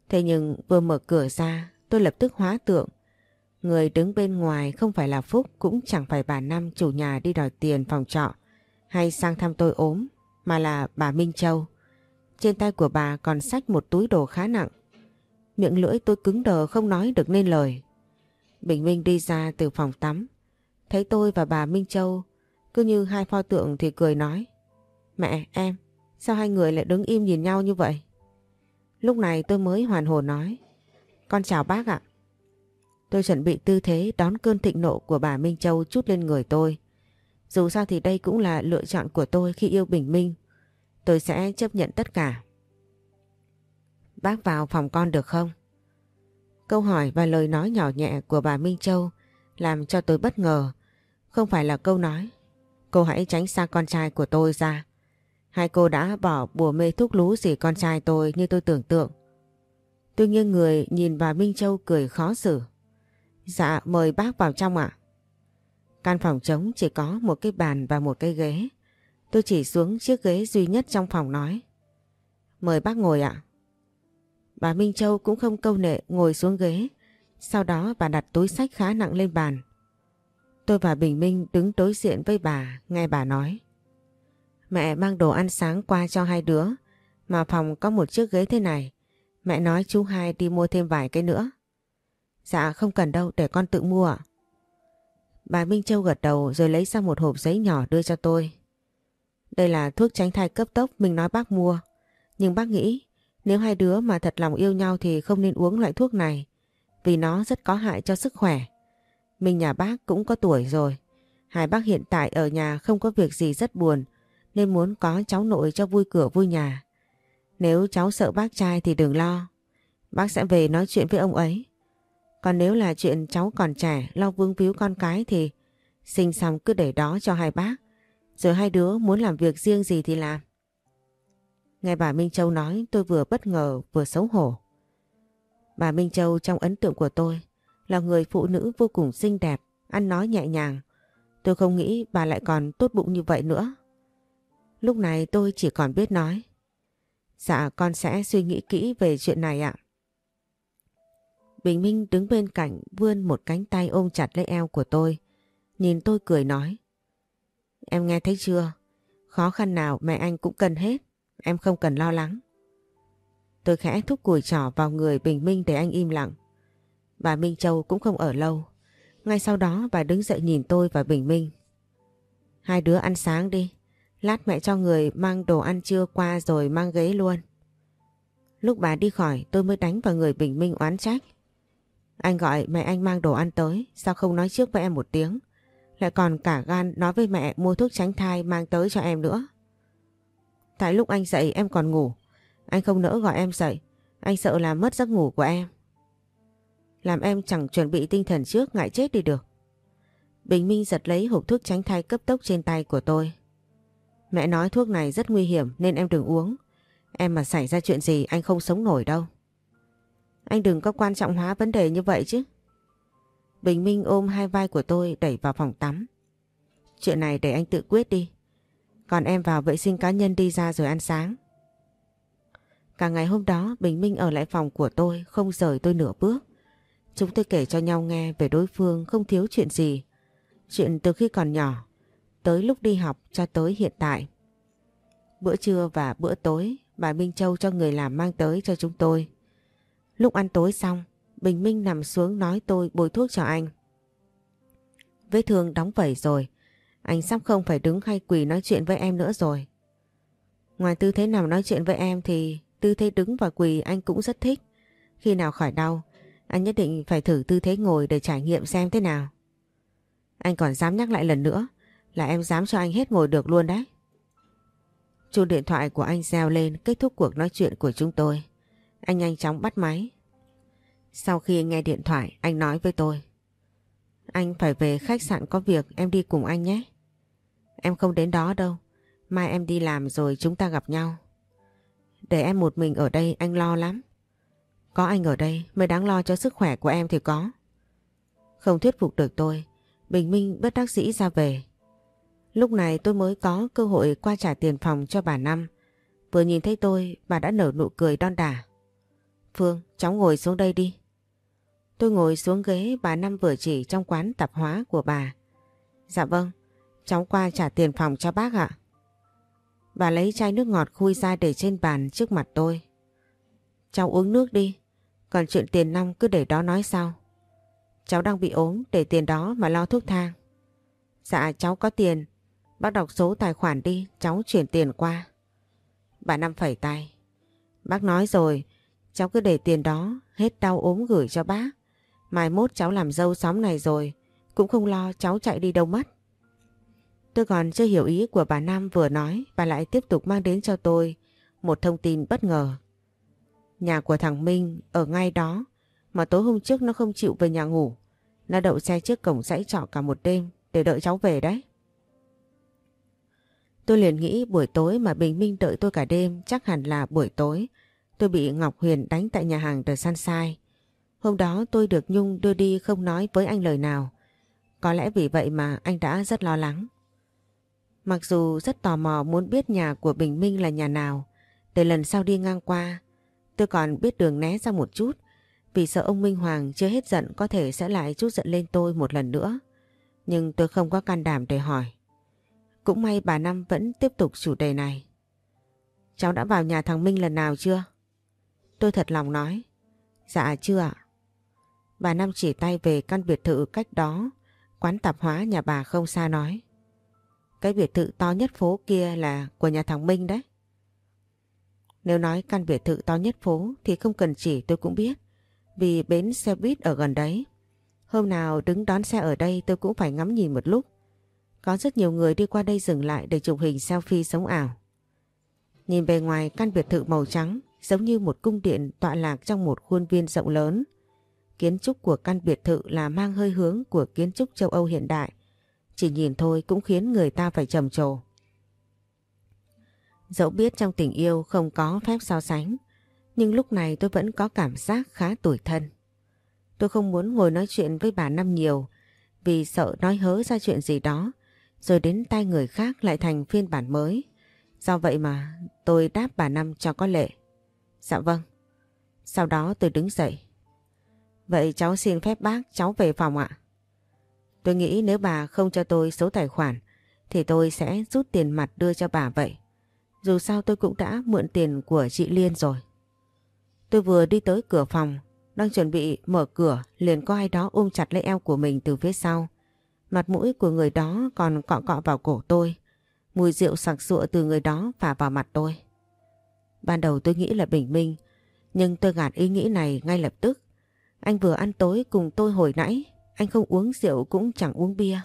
Thế nhưng vừa mở cửa ra, tôi lập tức hóa tượng. Người đứng bên ngoài không phải là Phúc, cũng chẳng phải bà Năm chủ nhà đi đòi tiền phòng trọ hay sang thăm tôi ốm, mà là bà Minh Châu. Trên tay của bà còn xách một túi đồ khá nặng. Miệng lưỡi tôi cứng đờ không nói được nên lời. Bình Minh đi ra từ phòng tắm. Thấy tôi và bà Minh Châu cứ như hai pho tượng thì cười nói. Mẹ, em, sao hai người lại đứng im nhìn nhau như vậy? Lúc này tôi mới hoàn hồn nói. Con chào bác ạ. Tôi chuẩn bị tư thế đón cơn thịnh nộ của bà Minh Châu chút lên người tôi. Dù sao thì đây cũng là lựa chọn của tôi khi yêu Bình Minh. Tôi sẽ chấp nhận tất cả. Bác vào phòng con được không? Câu hỏi và lời nói nhỏ nhẹ của bà Minh Châu làm cho tôi bất ngờ. Không phải là câu nói. Cô hãy tránh xa con trai của tôi ra. Hai cô đã bỏ bùa mê thuốc lú gì con trai tôi như tôi tưởng tượng. Tôi nghiêng người nhìn bà Minh Châu cười khó xử. Dạ mời bác vào trong ạ. Căn phòng trống chỉ có một cái bàn và một cái ghế. Tôi chỉ xuống chiếc ghế duy nhất trong phòng nói. Mời bác ngồi ạ. Bà Minh Châu cũng không câu nệ ngồi xuống ghế. Sau đó bà đặt túi sách khá nặng lên bàn. Tôi và Bình Minh đứng đối diện với bà, nghe bà nói. Mẹ mang đồ ăn sáng qua cho hai đứa, mà phòng có một chiếc ghế thế này. Mẹ nói chú hai đi mua thêm vài cái nữa. Dạ không cần đâu, để con tự mua ạ. Bà Minh Châu gật đầu rồi lấy ra một hộp giấy nhỏ đưa cho tôi. Đây là thuốc tránh thai cấp tốc mình nói bác mua. Nhưng bác nghĩ nếu hai đứa mà thật lòng yêu nhau thì không nên uống loại thuốc này, vì nó rất có hại cho sức khỏe. Mình nhà bác cũng có tuổi rồi. Hai bác hiện tại ở nhà không có việc gì rất buồn, nên muốn có cháu nội cho vui cửa vui nhà. Nếu cháu sợ bác trai thì đừng lo. Bác sẽ về nói chuyện với ông ấy. Còn nếu là chuyện cháu còn trẻ, lo vương víu con cái thì sinh xong cứ để đó cho hai bác. Rồi hai đứa muốn làm việc riêng gì thì làm. Nghe bà Minh Châu nói tôi vừa bất ngờ vừa xấu hổ. Bà Minh Châu trong ấn tượng của tôi là người phụ nữ vô cùng xinh đẹp, ăn nói nhẹ nhàng. Tôi không nghĩ bà lại còn tốt bụng như vậy nữa. Lúc này tôi chỉ còn biết nói. Dạ con sẽ suy nghĩ kỹ về chuyện này ạ. Bình Minh đứng bên cạnh vươn một cánh tay ôm chặt lấy eo của tôi. Nhìn tôi cười nói. Em nghe thấy chưa? Khó khăn nào mẹ anh cũng cần hết. Em không cần lo lắng. Tôi khẽ thúc cùi trỏ vào người Bình Minh để anh im lặng. Bà Minh Châu cũng không ở lâu. Ngay sau đó bà đứng dậy nhìn tôi và Bình Minh. Hai đứa ăn sáng đi. Lát mẹ cho người mang đồ ăn trưa qua rồi mang ghế luôn. Lúc bà đi khỏi tôi mới đánh vào người Bình Minh oán trách. Anh gọi mẹ anh mang đồ ăn tới, sao không nói trước với em một tiếng? Lại còn cả gan nói với mẹ mua thuốc tránh thai mang tới cho em nữa. Tại lúc anh dậy em còn ngủ, anh không nỡ gọi em dậy, anh sợ làm mất giấc ngủ của em. Làm em chẳng chuẩn bị tinh thần trước ngại chết đi được. Bình Minh giật lấy hộp thuốc tránh thai cấp tốc trên tay của tôi. Mẹ nói thuốc này rất nguy hiểm nên em đừng uống. Em mà xảy ra chuyện gì anh không sống nổi đâu. Anh đừng có quan trọng hóa vấn đề như vậy chứ. Bình Minh ôm hai vai của tôi đẩy vào phòng tắm. Chuyện này để anh tự quyết đi. Còn em vào vệ sinh cá nhân đi ra rồi ăn sáng. Cả ngày hôm đó Bình Minh ở lại phòng của tôi không rời tôi nửa bước. Chúng tôi kể cho nhau nghe về đối phương không thiếu chuyện gì. Chuyện từ khi còn nhỏ, tới lúc đi học cho tới hiện tại. Bữa trưa và bữa tối bà Minh Châu cho người làm mang tới cho chúng tôi. Lúc ăn tối xong, Bình Minh nằm xuống nói tôi bôi thuốc cho anh. Vết thương đóng vẩy rồi, anh sắp không phải đứng hay quỳ nói chuyện với em nữa rồi. Ngoài tư thế nằm nói chuyện với em thì tư thế đứng và quỳ anh cũng rất thích. Khi nào khỏi đau, anh nhất định phải thử tư thế ngồi để trải nghiệm xem thế nào. Anh còn dám nhắc lại lần nữa là em dám cho anh hết ngồi được luôn đấy. Chuông điện thoại của anh reo lên kết thúc cuộc nói chuyện của chúng tôi. Anh nhanh chóng bắt máy. Sau khi nghe điện thoại anh nói với tôi. Anh phải về khách sạn có việc em đi cùng anh nhé. Em không đến đó đâu. Mai em đi làm rồi chúng ta gặp nhau. Để em một mình ở đây anh lo lắm. Có anh ở đây mới đáng lo cho sức khỏe của em thì có. Không thuyết phục được tôi. Bình Minh bất đắc dĩ ra về. Lúc này tôi mới có cơ hội qua trả tiền phòng cho bà Năm. Vừa nhìn thấy tôi, bà đã nở nụ cười đon đả. Phương, cháu ngồi xuống đây đi. Tôi ngồi xuống ghế bà Năm vừa chỉ trong quán tạp hóa của bà. Dạ vâng, cháu qua trả tiền phòng cho bác ạ. Bà lấy chai nước ngọt khui ra để trên bàn trước mặt tôi. Cháu uống nước đi, còn chuyện tiền nong cứ để đó nói sau. Cháu đang bị ốm để tiền đó mà lo thuốc thang. Dạ cháu có tiền, bác đọc số tài khoản đi, cháu chuyển tiền qua. Bà Năm phẩy tay. Bác nói rồi, cháu cứ để tiền đó, hết đau ốm gửi cho bác. Mai mốt cháu làm dâu xóm này rồi, cũng không lo cháu chạy đi đâu mất. Tôi còn chưa hiểu ý của bà Nam vừa nói, và lại tiếp tục mang đến cho tôi một thông tin bất ngờ. Nhà của thằng Minh ở ngay đó, mà tối hôm trước nó không chịu về nhà ngủ. Nó đậu xe trước cổng dãy trọ cả một đêm để đợi cháu về đấy. Tôi liền nghĩ buổi tối mà Bình Minh đợi tôi cả đêm chắc hẳn là buổi tối. Tôi bị Ngọc Huyền đánh tại nhà hàng The Sunshine. Hôm đó tôi được Nhung đưa đi không nói với anh lời nào. Có lẽ vì vậy mà anh đã rất lo lắng. Mặc dù rất tò mò muốn biết nhà của Bình Minh là nhà nào, để lần sau đi ngang qua, tôi còn biết đường né ra một chút, vì sợ ông Minh Hoàng chưa hết giận có thể sẽ lại chút giận lên tôi một lần nữa. Nhưng tôi không có can đảm để hỏi. Cũng may bà Năm vẫn tiếp tục chủ đề này. Cháu đã vào nhà thằng Minh lần nào chưa? Tôi thật lòng nói. Dạ chưa ạ. Bà Năm chỉ tay về căn biệt thự cách đó, quán tạp hóa nhà bà không xa nói. Cái biệt thự to nhất phố kia là của nhà thằng Minh đấy. Nếu nói căn biệt thự to nhất phố thì không cần chỉ tôi cũng biết. Vì bến xe buýt ở gần đấy. Hôm nào đứng đón xe ở đây tôi cũng phải ngắm nhìn một lúc. Có rất nhiều người đi qua đây dừng lại để chụp hình selfie sống ảo. Nhìn bề ngoài căn biệt thự màu trắng giống như một cung điện tọa lạc trong một khuôn viên rộng lớn. Kiến trúc của căn biệt thự là mang hơi hướng của kiến trúc châu Âu hiện đại. Chỉ nhìn thôi cũng khiến người ta phải trầm trồ. Dẫu biết trong tình yêu không có phép so sánh, nhưng lúc này tôi vẫn có cảm giác khá tủi thân. Tôi không muốn ngồi nói chuyện với bà Năm nhiều vì sợ nói hớ ra chuyện gì đó rồi đến tay người khác lại thành phiên bản mới. Do vậy mà tôi đáp bà Năm cho có lệ. Dạ vâng. Sau đó tôi đứng dậy. Vậy cháu xin phép bác cháu về phòng ạ. Tôi nghĩ nếu bà không cho tôi số tài khoản thì tôi sẽ rút tiền mặt đưa cho bà vậy. Dù sao tôi cũng đã mượn tiền của chị Liên rồi. Tôi vừa đi tới cửa phòng, đang chuẩn bị mở cửa liền có ai đó ôm chặt lấy eo của mình từ phía sau. Mặt mũi của người đó còn cọ cọ vào cổ tôi. Mùi rượu sặc sụa từ người đó phả vào mặt tôi. Ban đầu tôi nghĩ là bình minh, nhưng tôi gạt ý nghĩ này ngay lập tức. Anh vừa ăn tối cùng tôi hồi nãy, anh không uống rượu cũng chẳng uống bia.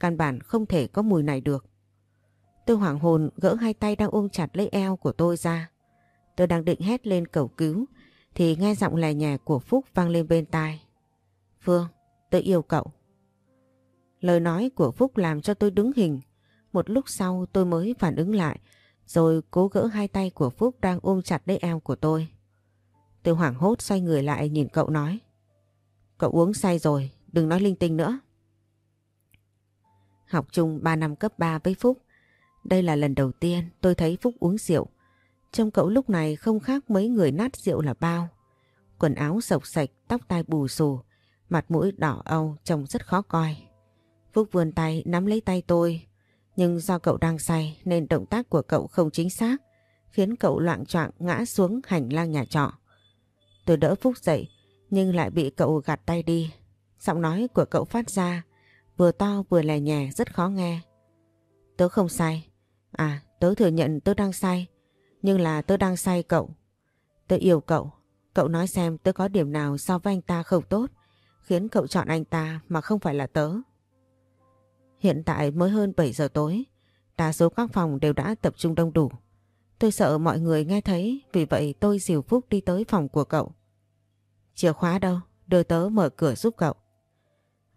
Căn bản không thể có mùi này được. Tôi hoảng hồn gỡ hai tay đang ôm chặt lấy eo của tôi ra. Tôi đang định hét lên cầu cứu thì nghe giọng lè nhẹ của Phúc vang lên bên tai. Phương, tôi yêu cậu. Lời nói của Phúc làm cho tôi đứng hình. Một lúc sau tôi mới phản ứng lại rồi cố gỡ hai tay của Phúc đang ôm chặt lấy eo của tôi. Tôi hoảng hốt xoay người lại nhìn cậu nói. Cậu uống say rồi, đừng nói linh tinh nữa. Học chung 3 năm cấp 3 với Phúc. Đây là lần đầu tiên tôi thấy Phúc uống rượu. Trông cậu lúc này không khác mấy người nát rượu là bao. Quần áo sộc sạch, tóc tai bù xù, mặt mũi đỏ âu trông rất khó coi. Phúc vươn tay nắm lấy tay tôi, nhưng do cậu đang say nên động tác của cậu không chính xác, khiến cậu loạn choạng ngã xuống hành lang nhà trọ. Tôi đỡ Phúc dậy, nhưng lại bị cậu gạt tay đi. Giọng nói của cậu phát ra, vừa to vừa lè nhè rất khó nghe. Tớ không sai. À, tớ thừa nhận tớ đang sai, Nhưng là tớ đang sai cậu. Tớ yêu cậu. Cậu nói xem tớ có điểm nào so với anh ta không tốt, khiến cậu chọn anh ta mà không phải là tớ. Hiện tại mới hơn 7 giờ tối, đa số các phòng đều đã tập trung đông đủ. Tôi sợ mọi người nghe thấy, vì vậy tôi dìu Phúc đi tới phòng của cậu. Chìa khóa đâu, đưa tớ mở cửa giúp cậu.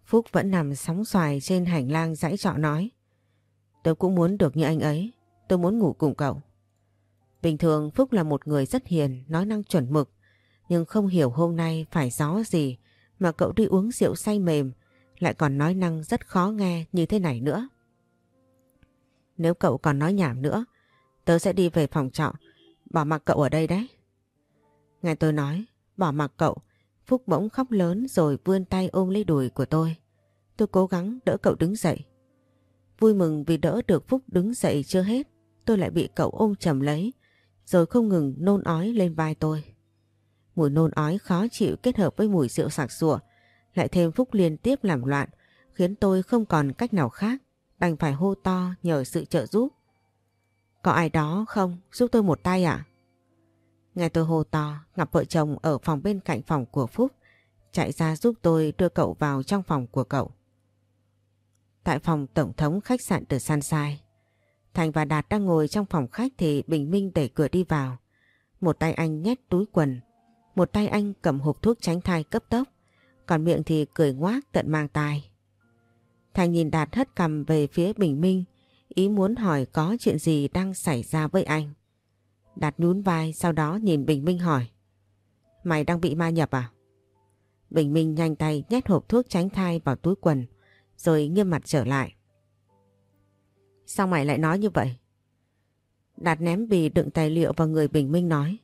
Phúc vẫn nằm sóng xoài trên hành lang dãy trọ nói. Tớ cũng muốn được như anh ấy, tôi muốn ngủ cùng cậu. Bình thường Phúc là một người rất hiền, nói năng chuẩn mực, nhưng không hiểu hôm nay phải gió gì mà cậu đi uống rượu say mềm lại còn nói năng rất khó nghe như thế này nữa. Nếu cậu còn nói nhảm nữa, tớ sẽ đi về phòng trọ, bỏ mặc cậu ở đây đấy. Nghe tôi nói, bỏ mặc cậu, Phúc bỗng khóc lớn rồi vươn tay ôm lấy đùi của tôi. Tôi cố gắng đỡ cậu đứng dậy. Vui mừng vì đỡ được Phúc đứng dậy chưa hết, tôi lại bị cậu ôm chầm lấy, rồi không ngừng nôn ói lên vai tôi. Mùi nôn ói khó chịu kết hợp với mùi rượu sặc sủa, lại thêm Phúc liên tiếp làm loạn, khiến tôi không còn cách nào khác, đành phải hô to nhờ sự trợ giúp. Có ai đó không? Giúp tôi một tay ạ? Nghe tôi hô to, ngập vợ chồng ở phòng bên cạnh phòng của Phúc, chạy ra giúp tôi đưa cậu vào trong phòng của cậu. Tại phòng tổng thống khách sạn tucson sai Thành và Đạt đang ngồi trong phòng khách thì Bình Minh đẩy cửa đi vào. Một tay anh nhét túi quần, một tay anh cầm hộp thuốc tránh thai cấp tốc, còn miệng thì cười ngoác tận mang tai. Thành nhìn Đạt hất cầm về phía Bình Minh, ý muốn hỏi có chuyện gì đang xảy ra với anh. Đạt nhún vai sau đó nhìn Bình Minh hỏi. Mày đang bị ma nhập à? Bình Minh nhanh tay nhét hộp thuốc tránh thai vào túi quần, rồi nghiêm mặt trở lại. Sao mày lại nói như vậy? Đạt ném bì đựng tài liệu vào người Bình Minh nói.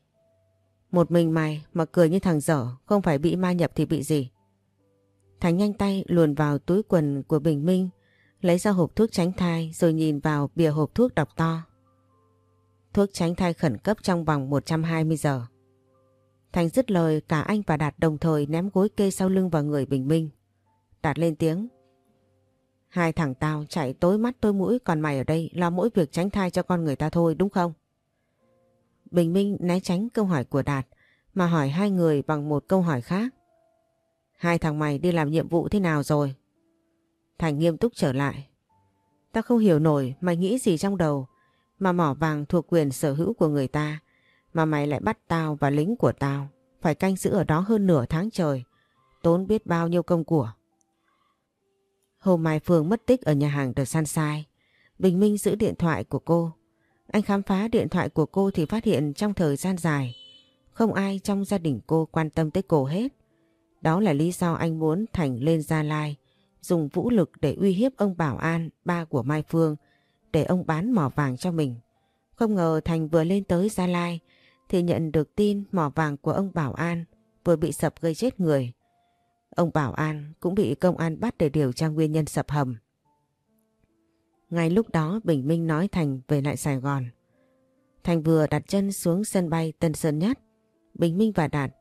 Một mình mày mà cười như thằng dở, không phải bị ma nhập thì bị gì? Thành nhanh tay luồn vào túi quần của Bình Minh, lấy ra hộp thuốc tránh thai rồi nhìn vào bìa hộp thuốc đọc to. Thuốc tránh thai khẩn cấp trong vòng 120 giờ. Thành dứt lời, cả anh và Đạt đồng thời ném gối kê sau lưng vào người Bình Minh. Đạt lên tiếng. Hai thằng tao chạy tối mắt tối mũi, còn mày ở đây lo mỗi việc tránh thai cho con người ta thôi, đúng không? Bình Minh né tránh câu hỏi của Đạt, mà hỏi hai người bằng một câu hỏi khác. Hai thằng mày đi làm nhiệm vụ thế nào rồi? Thành nghiêm túc trở lại. Ta không hiểu nổi, mày nghĩ gì trong đầu mà mỏ vàng thuộc quyền sở hữu của người ta mà mày lại bắt tao và lính của tao phải canh giữ ở đó hơn nửa tháng trời tốn biết bao nhiêu công của. Hôm Mai Phương mất tích ở nhà hàng The Sunshine Bình Minh giữ điện thoại của cô anh khám phá điện thoại của cô thì phát hiện trong thời gian dài không ai trong gia đình cô quan tâm tới cô hết. Đó là lý do anh muốn Thành lên Gia Lai dùng vũ lực để uy hiếp ông Bảo An, ba của Mai Phương, để ông bán mỏ vàng cho mình. Không ngờ Thành vừa lên tới Gia Lai, thì nhận được tin mỏ vàng của ông Bảo An vừa bị sập gây chết người. Ông Bảo An cũng bị công an bắt để điều tra nguyên nhân sập hầm. Ngay lúc đó Bình Minh nói Thành về lại Sài Gòn. Thành vừa đặt chân xuống sân bay Tân Sơn Nhất Bình Minh và Đạt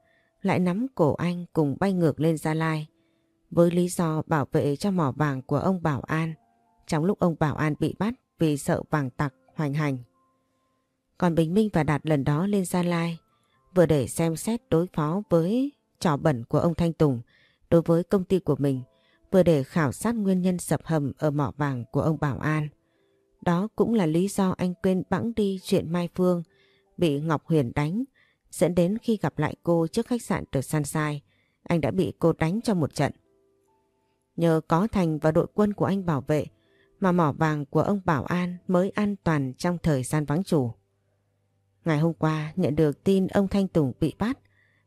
lại nắm cổ anh cùng bay ngược lên Gia Lai, với lý do bảo vệ cho mỏ vàng của ông Bảo An trong lúc ông Bảo An bị bắt vì sợ vàng tặc hoành hành. Còn Bình Minh và Đạt lần đó lên Gia Lai, vừa để xem xét đối phó với trò bẩn của ông Thanh Tùng đối với công ty của mình, vừa để khảo sát nguyên nhân sập hầm ở mỏ vàng của ông Bảo An. Đó cũng là lý do anh quên bẵng đi chuyện Mai Phương, bị Ngọc Huyền đánh, dẫn đến khi gặp lại cô trước khách sạn The Sunshine anh đã bị cô đánh cho một trận. Nhờ có Thành và đội quân của anh bảo vệ mà mỏ vàng của ông Bảo An mới an toàn trong thời gian vắng chủ. Ngày hôm qua nhận được tin ông Thanh Tùng bị bắt,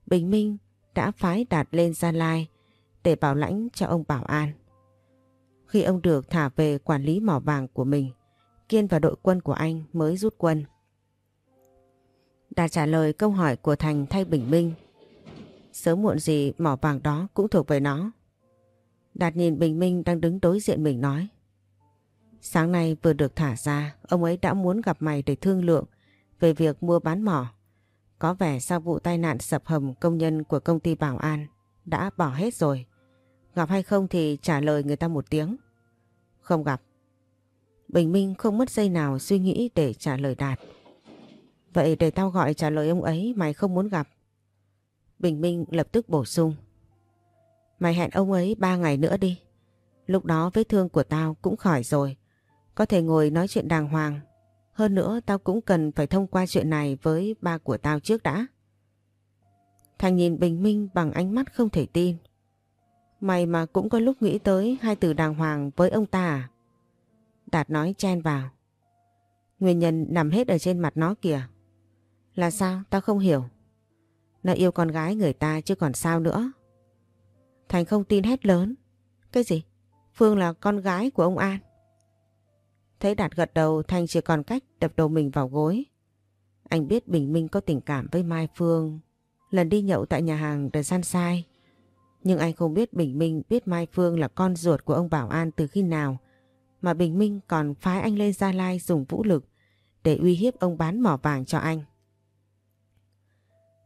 Bình Minh đã phái đạt lên Gia Lai để bảo lãnh cho ông Bảo An. Khi ông được thả về quản lý mỏ vàng của mình, Kiên và đội quân của anh mới rút quân. Đạt trả lời câu hỏi của Thành thay Bình Minh. Sớm muộn gì mỏ vàng đó cũng thuộc về nó. Đạt nhìn Bình Minh đang đứng đối diện mình nói. Sáng nay vừa được thả ra, ông ấy đã muốn gặp mày để thương lượng về việc mua bán mỏ. Có vẻ sau vụ tai nạn sập hầm công nhân của công ty Bảo An đã bỏ hết rồi. Gặp hay không thì trả lời người ta một tiếng. Không gặp. Bình Minh không mất giây nào suy nghĩ để trả lời Đạt. Vậy để tao gọi trả lời ông ấy mày không muốn gặp. Bình Minh lập tức bổ sung. Mày hẹn ông ấy ba ngày nữa đi. Lúc đó vết thương của tao cũng khỏi rồi. Có thể ngồi nói chuyện đàng hoàng. Hơn nữa, tao cũng cần phải thông qua chuyện này với ba của tao trước đã. Thành nhìn Bình Minh bằng ánh mắt không thể tin. Mày mà cũng có lúc nghĩ tới hai từ đàng hoàng với ông ta à? Đạt nói chen vào. Nguyên nhân nằm hết ở trên mặt nó kìa. Là sao? Tao không hiểu. Nó yêu con gái người ta chứ còn sao nữa. Thành không tin hết lớn. Cái gì? Phương là con gái của ông An. Thấy Đạt gật đầu Thành chỉ còn cách đập đầu mình vào gối. Anh biết Bình Minh có tình cảm với Mai Phương lần đi nhậu tại nhà hàng The Sunshine. Nhưng anh không biết Bình Minh biết Mai Phương là con ruột của ông Bảo An từ khi nào mà Bình Minh còn phái anh lên Gia Lai dùng vũ lực để uy hiếp ông bán mỏ vàng cho anh.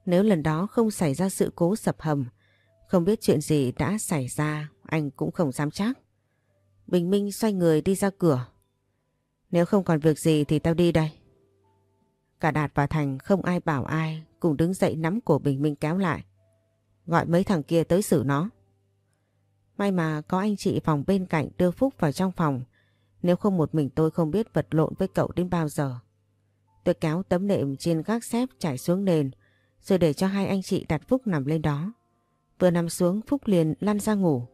Nếu lần đó không xảy ra sự cố sập hầm, không biết chuyện gì đã xảy ra, anh cũng không dám chắc. Bình Minh xoay người đi ra cửa. Nếu không còn việc gì thì tao đi đây. Cả Đạt và Thành không ai bảo ai, cùng đứng dậy nắm cổ Bình Minh kéo lại. Gọi mấy thằng kia tới xử nó. May mà có anh chị phòng bên cạnh đưa Phúc vào trong phòng. Nếu không một mình tôi không biết vật lộn với cậu đến bao giờ. Tôi kéo tấm nệm trên gác xếp trải xuống nền rồi để cho hai anh chị đặt Phúc nằm lên đó. Vừa nằm xuống Phúc liền lăn ra ngủ.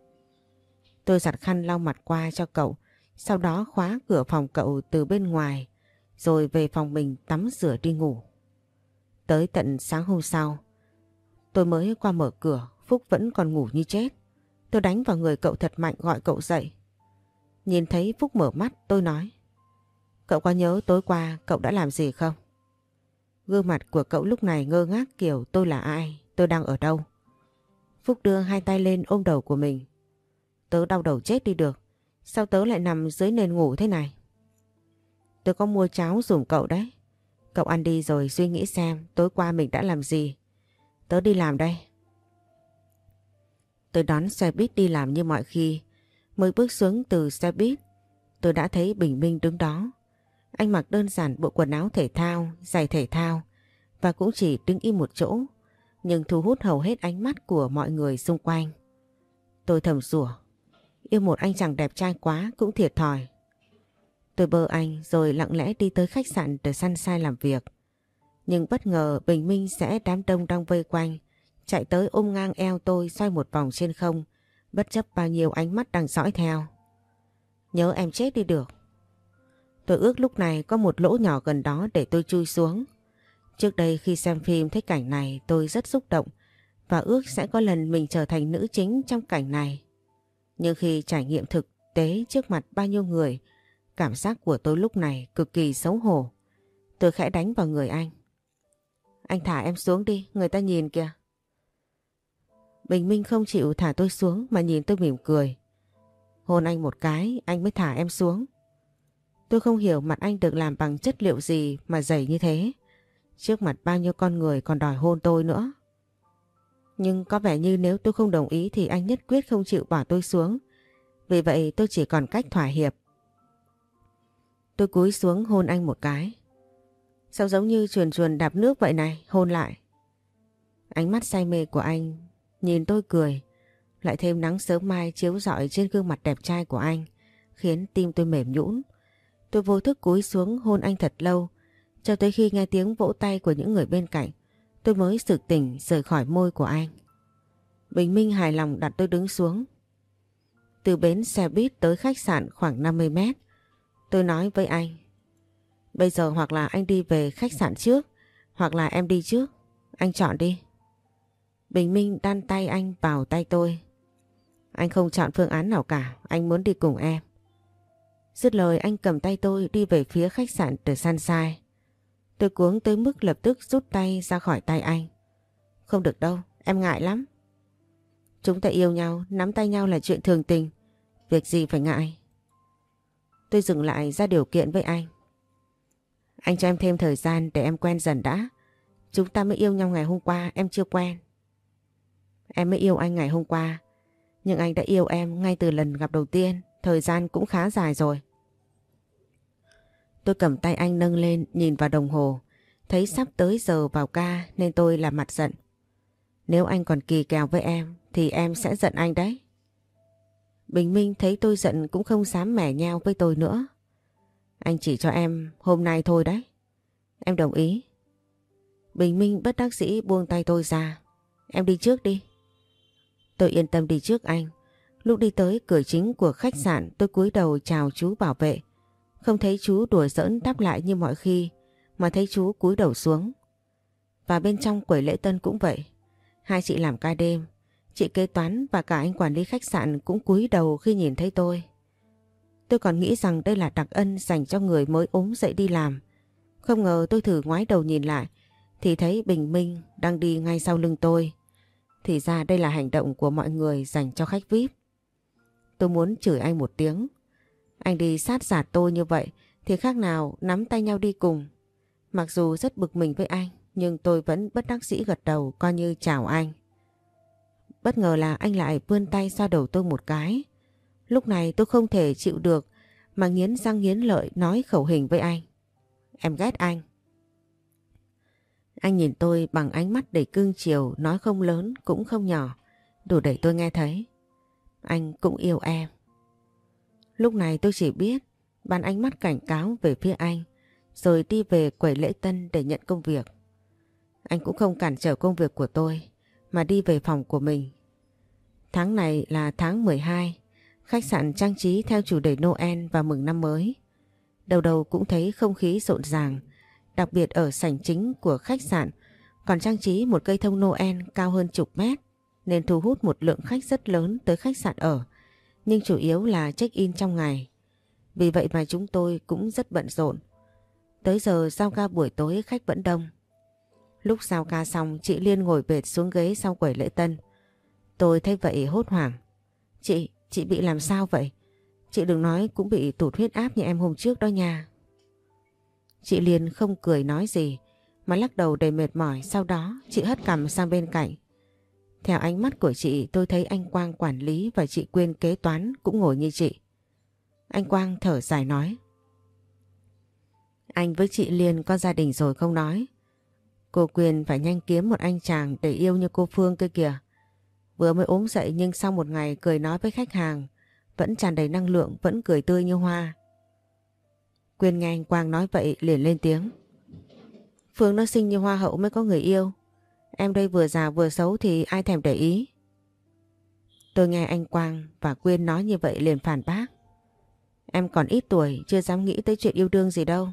Tôi giặt khăn lau mặt qua cho cậu, sau đó khóa cửa phòng cậu từ bên ngoài, rồi về phòng mình tắm rửa đi ngủ. Tới tận sáng hôm sau, tôi mới qua mở cửa, Phúc vẫn còn ngủ như chết. Tôi đánh vào người cậu thật mạnh gọi cậu dậy. Nhìn thấy Phúc mở mắt tôi nói Cậu có nhớ tối qua cậu đã làm gì không? Gương mặt của cậu lúc này ngơ ngác kiểu tôi là ai, tôi đang ở đâu. Phúc đưa hai tay lên ôm đầu của mình. Tớ đau đầu chết đi được. Sao tớ lại nằm dưới nền ngủ thế này? Tớ có mua cháo dùng cậu đấy. Cậu ăn đi rồi suy nghĩ xem tối qua mình đã làm gì. Tớ đi làm đây. Tôi đón xe buýt đi làm như mọi khi. Mới bước xuống từ xe buýt, tôi đã thấy Bình Minh đứng đó. Anh mặc đơn giản bộ quần áo thể thao, giày thể thao và cũng chỉ đứng im một chỗ nhưng thu hút hầu hết ánh mắt của mọi người xung quanh. Tôi thầm rủa yêu một anh chàng đẹp trai quá cũng thiệt thòi. Tôi bơ anh rồi lặng lẽ đi tới khách sạn để săn sai làm việc. Nhưng bất ngờ Bình Minh sẽ đám đông đang vây quanh, chạy tới ôm ngang eo tôi xoay một vòng trên không, bất chấp bao nhiêu ánh mắt đang dõi theo. Nhớ em chết đi được. Tôi ước lúc này có một lỗ nhỏ gần đó để tôi chui xuống. Trước đây khi xem phim thấy cảnh này tôi rất xúc động và ước sẽ có lần mình trở thành nữ chính trong cảnh này. Nhưng khi trải nghiệm thực tế trước mặt bao nhiêu người, cảm giác của tôi lúc này cực kỳ xấu hổ. Tôi khẽ đánh vào người anh. Anh thả em xuống đi, người ta nhìn kìa. Bình Minh không chịu thả tôi xuống mà nhìn tôi mỉm cười. Hôn anh một cái, anh mới thả em xuống. Tôi không hiểu mặt anh được làm bằng chất liệu gì mà dày như thế. Trước mặt bao nhiêu con người còn đòi hôn tôi nữa. Nhưng có vẻ như nếu tôi không đồng ý thì anh nhất quyết không chịu bỏ tôi xuống. Vì vậy tôi chỉ còn cách thỏa hiệp. Tôi cúi xuống hôn anh một cái. Sao giống như chuồn chuồn đạp nước vậy này, hôn lại. Ánh mắt say mê của anh nhìn tôi cười. Lại thêm nắng sớm mai chiếu rọi trên gương mặt đẹp trai của anh khiến tim tôi mềm nhũn. Tôi vô thức cúi xuống hôn anh thật lâu cho tới khi nghe tiếng vỗ tay của những người bên cạnh tôi mới sực tỉnh rời khỏi môi của anh. Bình Minh hài lòng đặt tôi đứng xuống. Từ bến xe buýt tới khách sạn khoảng 50 mét. Tôi nói với anh. Bây giờ hoặc là anh đi về khách sạn trước hoặc là em đi trước. Anh chọn đi. Bình Minh đan tay anh vào tay tôi. Anh không chọn phương án nào cả, anh muốn đi cùng em. Dứt lời anh cầm tay tôi đi về phía khách sạn The Sunshine. Tôi cuống tới mức lập tức rút tay ra khỏi tay anh. Không được đâu, em ngại lắm. Chúng ta yêu nhau, nắm tay nhau là chuyện thường tình. Việc gì phải ngại. Tôi dừng lại ra điều kiện với anh. Anh cho em thêm thời gian để em quen dần đã. Chúng ta mới yêu nhau ngày hôm qua, em chưa quen. Em mới yêu anh ngày hôm qua. Nhưng anh đã yêu em ngay từ lần gặp đầu tiên. Thời gian cũng khá dài rồi. Tôi cầm tay anh nâng lên, nhìn vào đồng hồ. Thấy sắp tới giờ vào ca, nên tôi làm mặt giận. Nếu anh còn kỳ kèo với em, thì em sẽ giận anh đấy. Bình Minh thấy tôi giận cũng không dám mẻ nhau với tôi nữa. Anh chỉ cho em hôm nay thôi đấy. Em đồng ý. Bình Minh bất đắc dĩ buông tay tôi ra. Em đi trước đi. Tôi yên tâm đi trước anh. Lúc đi tới cửa chính của khách sạn, tôi cúi đầu chào chú bảo vệ. Không thấy chú đùa giỡn đáp lại như mọi khi mà thấy chú cúi đầu xuống. Và bên trong quầy lễ tân cũng vậy. Hai chị làm ca đêm, chị kế toán và cả anh quản lý khách sạn cũng cúi đầu khi nhìn thấy tôi. Tôi còn nghĩ rằng đây là đặc ân dành cho người mới ốm dậy đi làm. Không ngờ tôi thử ngoái đầu nhìn lại thì thấy Bình Minh đang đi ngay sau lưng tôi. Thì ra đây là hành động của mọi người dành cho khách VIP. Tôi muốn chửi anh một tiếng anh đi sát giạt tôi như vậy, thì khác nào nắm tay nhau đi cùng. Mặc dù rất bực mình với anh, nhưng tôi vẫn bất đắc dĩ gật đầu, coi như chào anh. Bất ngờ là anh lại vươn tay xoa đầu tôi một cái. Lúc này tôi không thể chịu được mà nghiến răng nghiến lợi nói khẩu hình với anh. Em ghét anh. Anh nhìn tôi bằng ánh mắt đầy cương chiều, nói không lớn cũng không nhỏ, đủ để tôi nghe thấy. Anh cũng yêu em. Lúc này tôi chỉ biết bàn ánh mắt cảnh cáo về phía anh rồi đi về quầy lễ tân để nhận công việc. Anh cũng không cản trở công việc của tôi mà đi về phòng của mình. Tháng này là tháng 12, khách sạn trang trí theo chủ đề Noel và mừng năm mới. Đầu đầu cũng thấy không khí rộn ràng, đặc biệt ở sảnh chính của khách sạn còn trang trí một cây thông Noel cao hơn chục mét nên thu hút một lượng khách rất lớn tới khách sạn ở nhưng chủ yếu là check-in trong ngày. Vì vậy mà chúng tôi cũng rất bận rộn. Tới giờ giao ca buổi tối khách vẫn đông. Lúc giao ca xong chị Liên ngồi bệt xuống ghế sau quầy lễ tân. Tôi thấy vậy hốt hoảng. Chị, chị bị làm sao vậy? Chị đừng nói cũng bị tụt huyết áp như em hôm trước đó nha. Chị Liên không cười nói gì mà lắc đầu đầy mệt mỏi sau đó chị hất cằm sang bên cạnh. Theo ánh mắt của chị tôi thấy anh Quang quản lý và chị Quyên kế toán cũng ngồi như chị. Anh Quang thở dài nói. Anh với chị Liên có gia đình rồi không nói. Cô Quyên phải nhanh kiếm một anh chàng để yêu như cô Phương kia kìa. Vừa mới ốm dậy nhưng sau một ngày cười nói với khách hàng, vẫn tràn đầy năng lượng, vẫn cười tươi như hoa. Quyên nghe anh Quang nói vậy liền lên tiếng. Phương nó xinh như hoa hậu mới có người yêu. Em đây vừa già vừa xấu thì ai thèm để ý. Tôi nghe anh Quang và Quyên nói như vậy liền phản bác. Em còn ít tuổi, chưa dám nghĩ tới chuyện yêu đương gì đâu.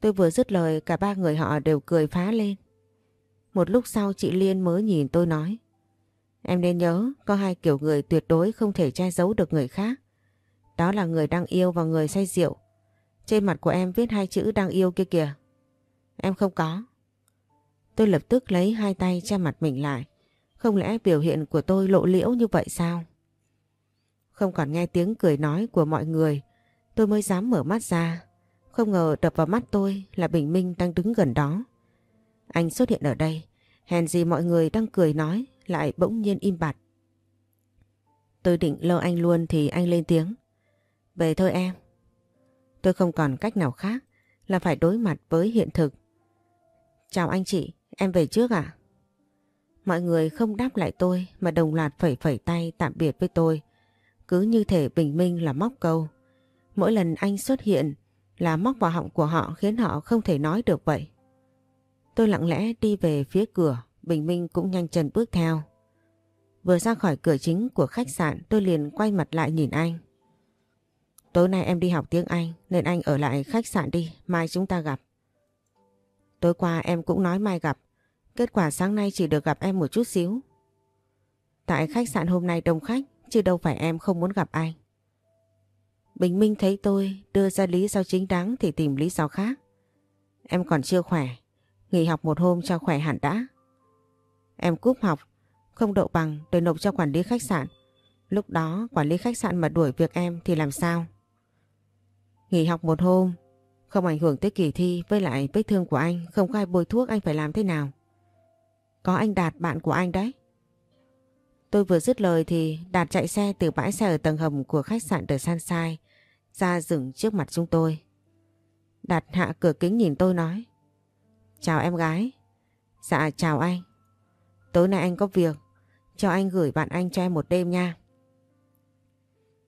Tôi vừa dứt lời, cả ba người họ đều cười phá lên. Một lúc sau, chị Liên mới nhìn tôi nói. Em nên nhớ, có hai kiểu người tuyệt đối không thể che giấu được người khác. Đó là người đang yêu và người say rượu. Trên mặt của em viết hai chữ đang yêu kia kìa. Em không có. Tôi lập tức lấy hai tay che mặt mình lại. Không lẽ biểu hiện của tôi lộ liễu như vậy sao? Không còn nghe tiếng cười nói của mọi người, tôi mới dám mở mắt ra. Không ngờ đập vào mắt tôi là Bình Minh đang đứng gần đó. Anh xuất hiện ở đây, Hèn gì mọi người đang cười nói lại bỗng nhiên im bặt. Tôi định lơ anh luôn thì anh lên tiếng. Về thôi em. Tôi không còn cách nào khác là phải đối mặt với hiện thực. Chào anh chị, em về trước à? Mọi người không đáp lại tôi mà đồng loạt phẩy phẩy tay tạm biệt với tôi. Cứ như thể bình minh là móc câu. Mỗi lần anh xuất hiện là móc vào họng của họ khiến họ không thể nói được vậy. Tôi lặng lẽ đi về phía cửa, Bình Minh cũng nhanh chân bước theo. Vừa ra khỏi cửa chính của khách sạn tôi liền quay mặt lại nhìn anh. Tối nay em đi học tiếng Anh nên anh ở lại khách sạn đi, mai chúng ta gặp. Tối qua em cũng nói mai gặp, kết quả sáng nay chỉ được gặp em một chút xíu. Tại khách sạn hôm nay đông khách, chứ đâu phải em không muốn gặp anh. Bình Minh thấy tôi đưa ra lý do chính đáng thì tìm lý do khác. Em còn chưa khỏe, nghỉ học một hôm cho khỏe hẳn đã. Em cúp học, không đậu bằng để nộp cho quản lý khách sạn. Lúc đó quản lý khách sạn mà đuổi việc em thì làm sao? Nghỉ học một hôm, không ảnh hưởng tới kỳ thi với lại vết thương của anh, không có ai bôi thuốc anh phải làm thế nào? Có anh Đạt bạn của anh đấy. Tôi vừa dứt lời thì Đạt chạy xe từ bãi xe ở tầng hầm của khách sạn The Sunshine ra dừng trước mặt chúng tôi. Đạt hạ cửa kính nhìn tôi nói, Chào em gái Dạ chào anh Tối nay anh có việc, Cho anh gửi bạn anh cho em một đêm nha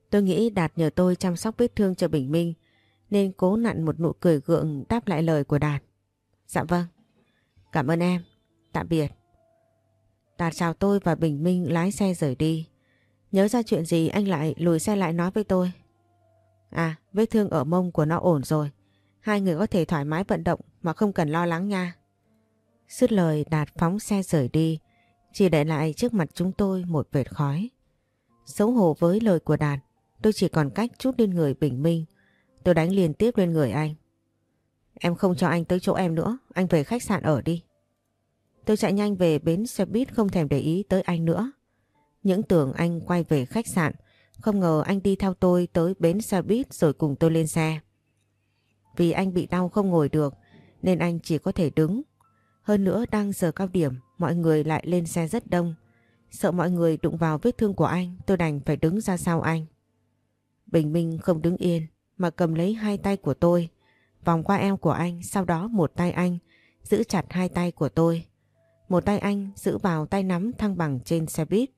Tôi nghĩ Đạt nhờ tôi chăm sóc vết thương cho Bình Minh nên cố nặn một nụ cười gượng đáp lại lời của Đạt. Dạ vâng. Cảm ơn em. Tạm biệt. Đạt chào tôi và Bình Minh lái xe rời đi. Nhớ ra chuyện gì anh lại lùi xe lại nói với tôi. À, vết thương ở mông của nó ổn rồi. Hai người có thể thoải mái vận động mà không cần lo lắng nha. Dứt lời Đạt phóng xe rời đi, chỉ để lại trước mặt chúng tôi một vệt khói. Xấu hổ với lời của Đạt, tôi chỉ còn cách chút lên người Bình Minh. Tôi đánh liên tiếp lên người anh. Em không cho anh tới chỗ em nữa, anh về khách sạn ở đi. Tôi chạy nhanh về bến xe buýt không thèm để ý tới anh nữa. Những tưởng anh quay về khách sạn, không ngờ anh đi theo tôi tới bến xe buýt rồi cùng tôi lên xe. Vì anh bị đau không ngồi được nên anh chỉ có thể đứng. Hơn nữa đang giờ cao điểm, mọi người lại lên xe rất đông. Sợ mọi người đụng vào vết thương của anh, tôi đành phải đứng ra sau anh. Bình Minh không đứng yên mà cầm lấy hai tay của tôi, vòng qua eo của anh, sau đó một tay anh giữ chặt hai tay của tôi. Một tay anh giữ vào tay nắm thăng bằng trên xe buýt.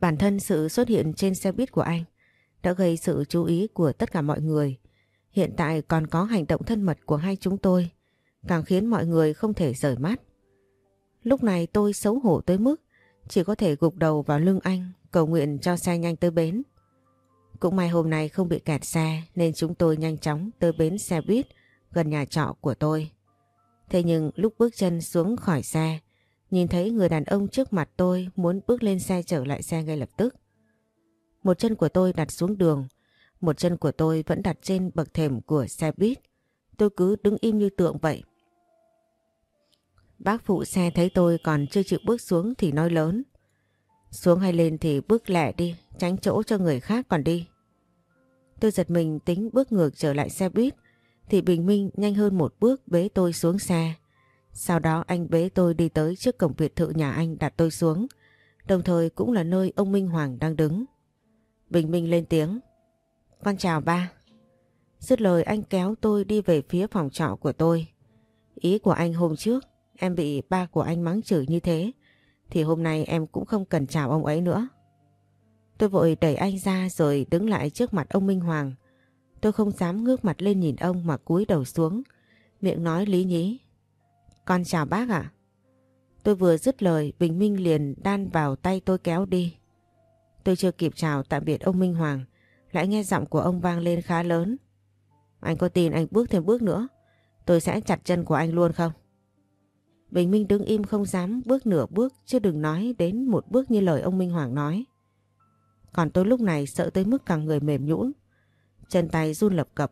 Bản thân sự xuất hiện trên xe buýt của anh đã gây sự chú ý của tất cả mọi người. Hiện tại còn có hành động thân mật của hai chúng tôi, càng khiến mọi người không thể rời mắt. Lúc này tôi xấu hổ tới mức chỉ có thể gục đầu vào lưng anh cầu nguyện cho xe nhanh tới bến. Cũng may hôm nay không bị kẹt xe nên chúng tôi nhanh chóng tới bến xe buýt gần nhà trọ của tôi. Thế nhưng lúc bước chân xuống khỏi xe, nhìn thấy người đàn ông trước mặt tôi muốn bước lên xe trở lại xe ngay lập tức. Một chân của tôi đặt xuống đường, một chân của tôi vẫn đặt trên bậc thềm của xe buýt. Tôi cứ đứng im như tượng vậy. Bác phụ xe thấy tôi còn chưa chịu bước xuống thì nói lớn. Xuống hay lên thì bước lẹ đi, tránh chỗ cho người khác còn đi. Tôi giật mình tính bước ngược trở lại xe buýt thì Bình Minh nhanh hơn một bước bế tôi xuống xe. Sau đó anh bế tôi đi tới trước cổng biệt thự nhà anh đặt tôi xuống, đồng thời cũng là nơi ông Minh Hoàng đang đứng. Bình Minh lên tiếng. Con chào ba. Dứt lời anh kéo tôi đi về phía phòng trọ của tôi. Ý của anh hôm trước em bị ba của anh mắng chửi như thế thì hôm nay em cũng không cần chào ông ấy nữa. Tôi vội đẩy anh ra rồi đứng lại trước mặt ông Minh Hoàng. Tôi không dám ngước mặt lên nhìn ông mà cúi đầu xuống. Miệng nói lý nhí. Con chào bác ạ. Tôi vừa dứt lời Bình Minh liền đan vào tay tôi kéo đi. Tôi chưa kịp chào tạm biệt ông Minh Hoàng. Lại nghe giọng của ông vang lên khá lớn. Anh có tin anh bước thêm bước nữa. Tôi sẽ chặt chân của anh luôn không? Bình Minh đứng im không dám bước nửa bước chứ đừng nói đến một bước như lời ông Minh Hoàng nói. Còn tôi lúc này sợ tới mức cả người mềm nhũn, chân tay run lập cập.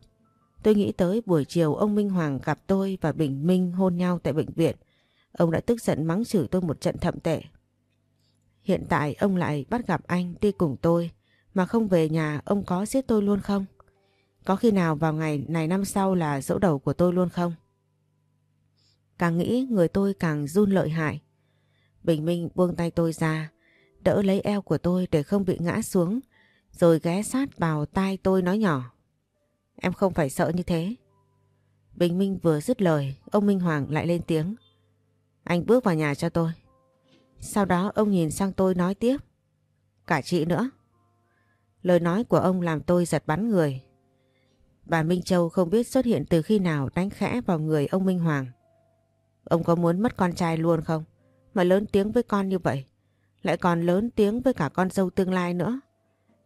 Tôi nghĩ tới buổi chiều ông Minh Hoàng gặp tôi và Bình Minh hôn nhau tại bệnh viện. Ông đã tức giận mắng chửi tôi một trận thậm tệ. Hiện tại ông lại bắt gặp anh đi cùng tôi mà không về nhà ông có giết tôi luôn không? Có khi nào vào ngày này năm sau là dỗ đầu của tôi luôn không? Càng nghĩ người tôi càng run lợi hại. Bình Minh buông tay tôi ra, đỡ lấy eo của tôi để không bị ngã xuống, rồi ghé sát vào tai tôi nói nhỏ. Em không phải sợ như thế. Bình Minh vừa dứt lời, ông Minh Hoàng lại lên tiếng. Anh bước vào nhà cho tôi. Sau đó ông nhìn sang tôi nói tiếp. Cả chị nữa. Lời nói của ông làm tôi giật bắn người. Bà Minh Châu không biết xuất hiện từ khi nào đánh khẽ vào người ông Minh Hoàng. Ông có muốn mất con trai luôn không? Mà lớn tiếng với con như vậy. Lại còn lớn tiếng với cả con dâu tương lai nữa.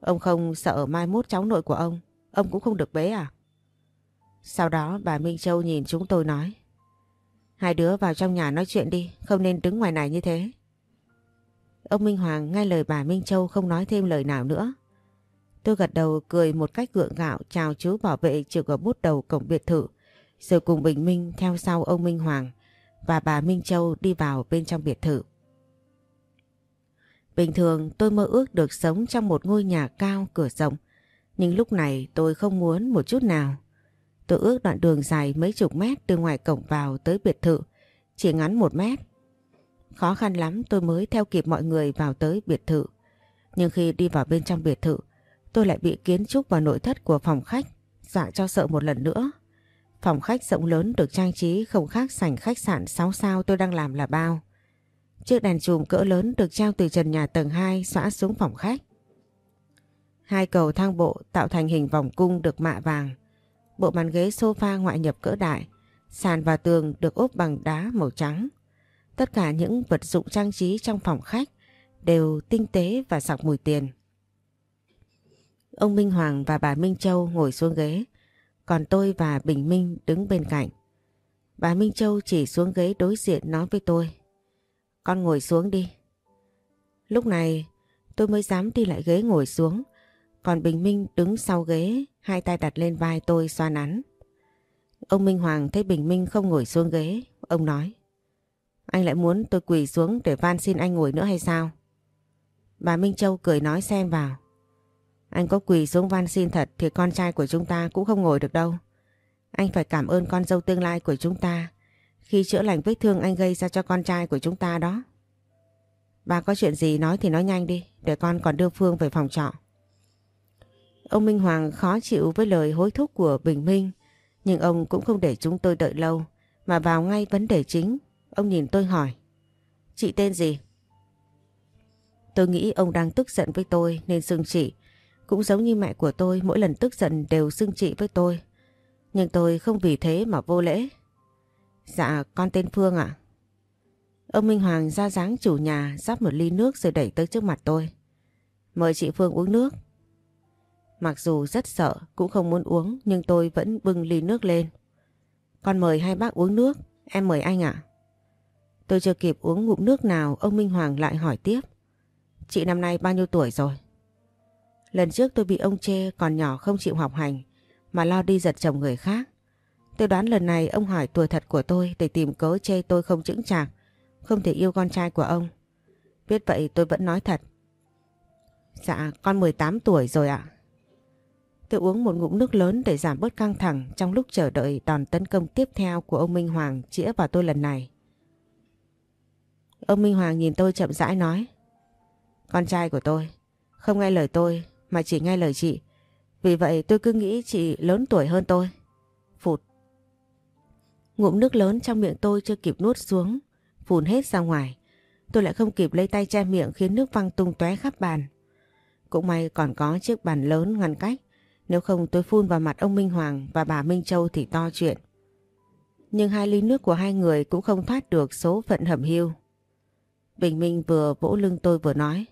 Ông không sợ mai mốt cháu nội của ông. Ông cũng không được bế à? Sau đó bà Minh Châu nhìn chúng tôi nói. Hai đứa vào trong nhà nói chuyện đi, không nên đứng ngoài này như thế. Ông Minh Hoàng nghe lời bà Minh Châu không nói thêm lời nào nữa. Tôi gật đầu cười một cách gượng gạo chào chú bảo vệ trực ở bút đầu cổng biệt thự, rồi cùng Bình Minh theo sau ông Minh Hoàng và bà Minh Châu đi vào bên trong biệt thự. Bình thường tôi mơ ước được sống trong một ngôi nhà cao cửa rộng, nhưng lúc này tôi không muốn một chút nào. Tôi ước đoạn đường dài mấy chục mét từ ngoài cổng vào tới biệt thự, chỉ ngắn một mét. Khó khăn lắm tôi mới theo kịp mọi người vào tới biệt thự. Nhưng khi đi vào bên trong biệt thự, tôi lại bị kiến trúc và nội thất của phòng khách dọa cho sợ một lần nữa. Phòng khách rộng lớn được trang trí không khác sảnh khách sạn 6 sao tôi đang làm là bao. Chiếc đèn chùm cỡ lớn được treo từ trần nhà tầng 2 xõa xuống phòng khách. Hai cầu thang bộ tạo thành hình vòng cung được mạ vàng. Bộ bàn ghế sofa ngoại nhập cỡ đại, sàn và tường được ốp bằng đá màu trắng. Tất cả những vật dụng trang trí trong phòng khách đều tinh tế và sặc mùi tiền. Ông Minh Hoàng và bà Minh Châu ngồi xuống ghế, còn tôi và Bình Minh đứng bên cạnh. Bà Minh Châu chỉ xuống ghế đối diện nói với tôi. Con ngồi xuống đi. Lúc này tôi mới dám đi lại ghế ngồi xuống, còn Bình Minh đứng sau ghế, hai tay đặt lên vai tôi xoa nắn. Ông Minh Hoàng thấy Bình Minh không ngồi xuống ghế, ông nói. Anh lại muốn tôi quỳ xuống để van xin anh ngồi nữa hay sao? Bà Minh Châu cười nói xem vào. Anh có quỳ xuống van xin thật thì con trai của chúng ta cũng không ngồi được đâu. Anh phải cảm ơn con dâu tương lai của chúng ta khi chữa lành vết thương anh gây ra cho con trai của chúng ta đó. Bà có chuyện gì nói thì nói nhanh đi, để con còn đưa Phương về phòng trọ. Ông Minh Hoàng khó chịu với lời hối thúc của Bình Minh, nhưng ông cũng không để chúng tôi đợi lâu, mà vào ngay vấn đề chính. Ông nhìn tôi hỏi, Chị tên gì? Tôi nghĩ ông đang tức giận với tôi nên xưng chị cũng giống như mẹ của tôi, mỗi lần tức giận đều xưng chị với tôi. Nhưng tôi không vì thế mà vô lễ. Dạ con tên Phương ạ. Ông Minh Hoàng ra dáng chủ nhà rót một ly nước rồi đẩy tới trước mặt tôi. Mời chị Phương uống nước. Mặc dù rất sợ cũng không muốn uống nhưng tôi vẫn bưng ly nước lên. Con mời hai bác uống nước, em mời anh ạ. Tôi chưa kịp uống ngụm nước nào ông Minh Hoàng lại hỏi tiếp. Chị năm nay bao nhiêu tuổi rồi? Lần trước tôi bị ông chê còn nhỏ không chịu học hành mà lo đi giật chồng người khác. Tôi đoán lần này ông hỏi tuổi thật của tôi để tìm cớ chê tôi không chững chạc, không thể yêu con trai của ông. Biết vậy tôi vẫn nói thật. Dạ, con 18 tuổi rồi ạ. Tôi uống một ngụm nước lớn để giảm bớt căng thẳng trong lúc chờ đợi đòn tấn công tiếp theo của ông Minh Hoàng chĩa vào tôi lần này. Ông Minh Hoàng nhìn tôi chậm rãi nói. Con trai của tôi, không nghe lời tôi mà chỉ nghe lời chị. Vì vậy tôi cứ nghĩ chị lớn tuổi hơn tôi. Ngụm nước lớn trong miệng tôi chưa kịp nuốt xuống, phun hết ra ngoài. Tôi lại không kịp lấy tay che miệng khiến nước văng tung tóe khắp bàn. Cũng may còn có chiếc bàn lớn ngăn cách, nếu không tôi phun vào mặt ông Minh Hoàng và bà Minh Châu thì to chuyện. Nhưng hai ly nước của hai người cũng không thoát được số phận hầm hiu. Bình Minh vừa vỗ lưng tôi vừa nói.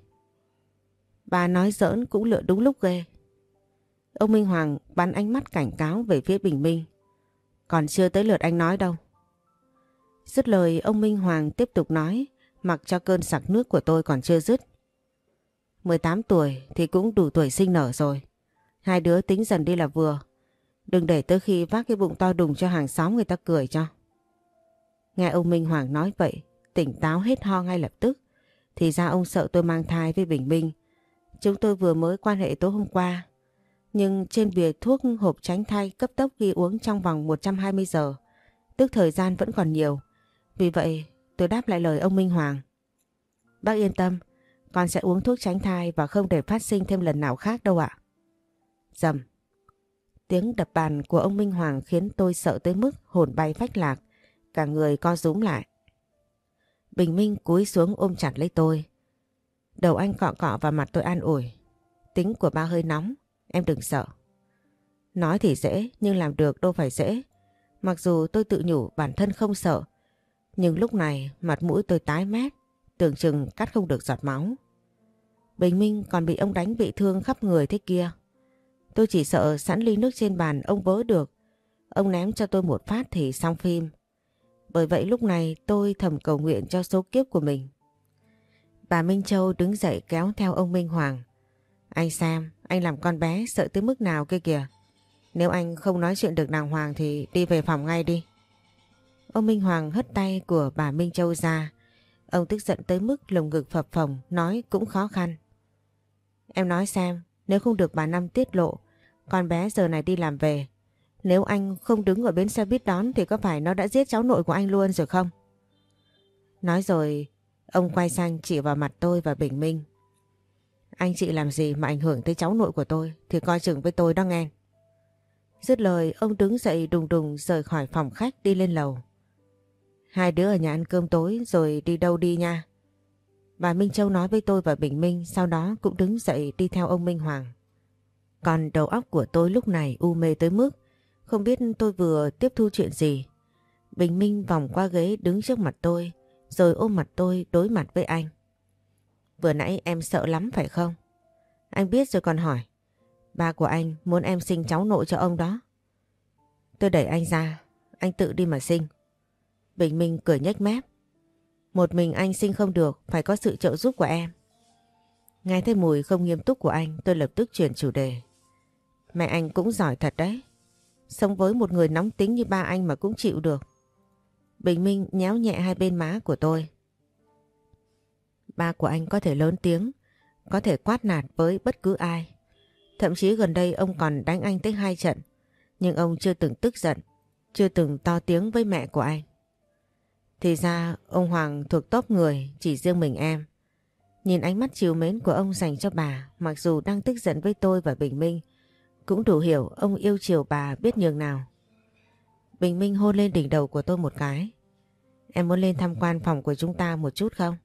Bà nói giỡn cũng lựa đúng lúc ghê. Ông Minh Hoàng bắn ánh mắt cảnh cáo về phía Bình Minh. Còn chưa tới lượt anh nói đâu. Dứt lời ông Minh Hoàng tiếp tục nói mặc cho cơn sặc nước của tôi còn chưa dứt. 18 tuổi thì cũng đủ tuổi sinh nở rồi. Hai đứa tính dần đi là vừa. Đừng để tới khi vác cái bụng to đùng cho hàng xóm người ta cười cho. Nghe ông Minh Hoàng nói vậy, tỉnh táo hết ho ngay lập tức. Thì ra ông sợ tôi mang thai với Bình Minh. Chúng tôi vừa mới quan hệ tối hôm qua. Nhưng trên bìa thuốc hộp tránh thai cấp tốc ghi uống trong vòng 120 giờ. Tức thời gian vẫn còn nhiều. Vì vậy tôi đáp lại lời ông Minh Hoàng. Bác yên tâm, con sẽ uống thuốc tránh thai và không để phát sinh thêm lần nào khác đâu ạ. Dầm. Tiếng đập bàn của ông Minh Hoàng khiến tôi sợ tới mức hồn bay phách lạc, cả người co rúm lại. Bình Minh cúi xuống ôm chặt lấy tôi. Đầu anh cọ cọ vào mặt tôi an ủi. Tính của ba hơi nóng, em đừng sợ. Nói thì dễ nhưng làm được đâu phải dễ. Mặc dù tôi tự nhủ bản thân không sợ, nhưng lúc này mặt mũi tôi tái mét, tưởng chừng cắt không được giọt máu. Bình Minh còn bị ông đánh bị thương khắp người thế kia. Tôi chỉ sợ sẵn ly nước trên bàn ông vỡ được. Ông ném cho tôi một phát thì xong phim. Bởi vậy lúc này tôi thầm cầu nguyện cho số kiếp của mình. Bà Minh Châu đứng dậy kéo theo ông Minh Hoàng. Anh Sam, anh làm con bé sợ tới mức nào kia kìa. Nếu anh không nói chuyện được đàng hoàng thì đi về phòng ngay đi. Ông Minh Hoàng hất tay của bà Minh Châu ra. Ông tức giận tới mức lồng ngực phập phồng nói cũng khó khăn. Em nói xem, nếu không được bà Năm tiết lộ, con bé giờ này đi làm về. Nếu anh không đứng ở bến xe buýt đón thì có phải nó đã giết cháu nội của anh luôn rồi không? Nói rồi, ông quay sang chỉ vào mặt tôi và Bình Minh. Anh chị làm gì mà ảnh hưởng tới cháu nội của tôi thì coi chừng với tôi đó nghe. Dứt lời, ông đứng dậy đùng đùng rời khỏi phòng khách đi lên lầu. Hai đứa ở nhà ăn cơm tối rồi đi đâu đi nha. Bà Minh Châu nói với tôi và Bình Minh, sau đó cũng đứng dậy đi theo ông Minh Hoàng. Còn đầu óc của tôi lúc này u mê tới mức, không biết tôi vừa tiếp thu chuyện gì. Bình Minh vòng qua ghế đứng trước mặt tôi, rồi ôm mặt tôi đối mặt với anh. Vừa nãy em sợ lắm phải không? Anh biết rồi còn hỏi. Ba của anh muốn em sinh cháu nội cho ông đó. Tôi đẩy anh ra, anh tự đi mà sinh. Bình Minh cười nhếch mép. Một mình anh sinh không được, phải có sự trợ giúp của em. Nghe thấy mùi không nghiêm túc của anh, tôi lập tức chuyển chủ đề. Mẹ anh cũng giỏi thật đấy. Sống với một người nóng tính như ba anh mà cũng chịu được. Bình Minh nhéo nhẹ hai bên má của tôi. Ba của anh có thể lớn tiếng, có thể quát nạt với bất cứ ai. Thậm chí gần đây ông còn đánh anh tới hai trận, nhưng ông chưa từng tức giận, chưa từng to tiếng với mẹ của anh. Thì ra ông Hoàng thuộc tốt người, chỉ riêng mình em. Nhìn ánh mắt chiều mến của ông dành cho bà, mặc dù đang tức giận với tôi và Bình Minh, cũng đủ hiểu ông yêu chiều bà biết nhường nào. Bình Minh hôn lên đỉnh đầu của tôi một cái. Em muốn lên tham quan phòng của chúng ta một chút không?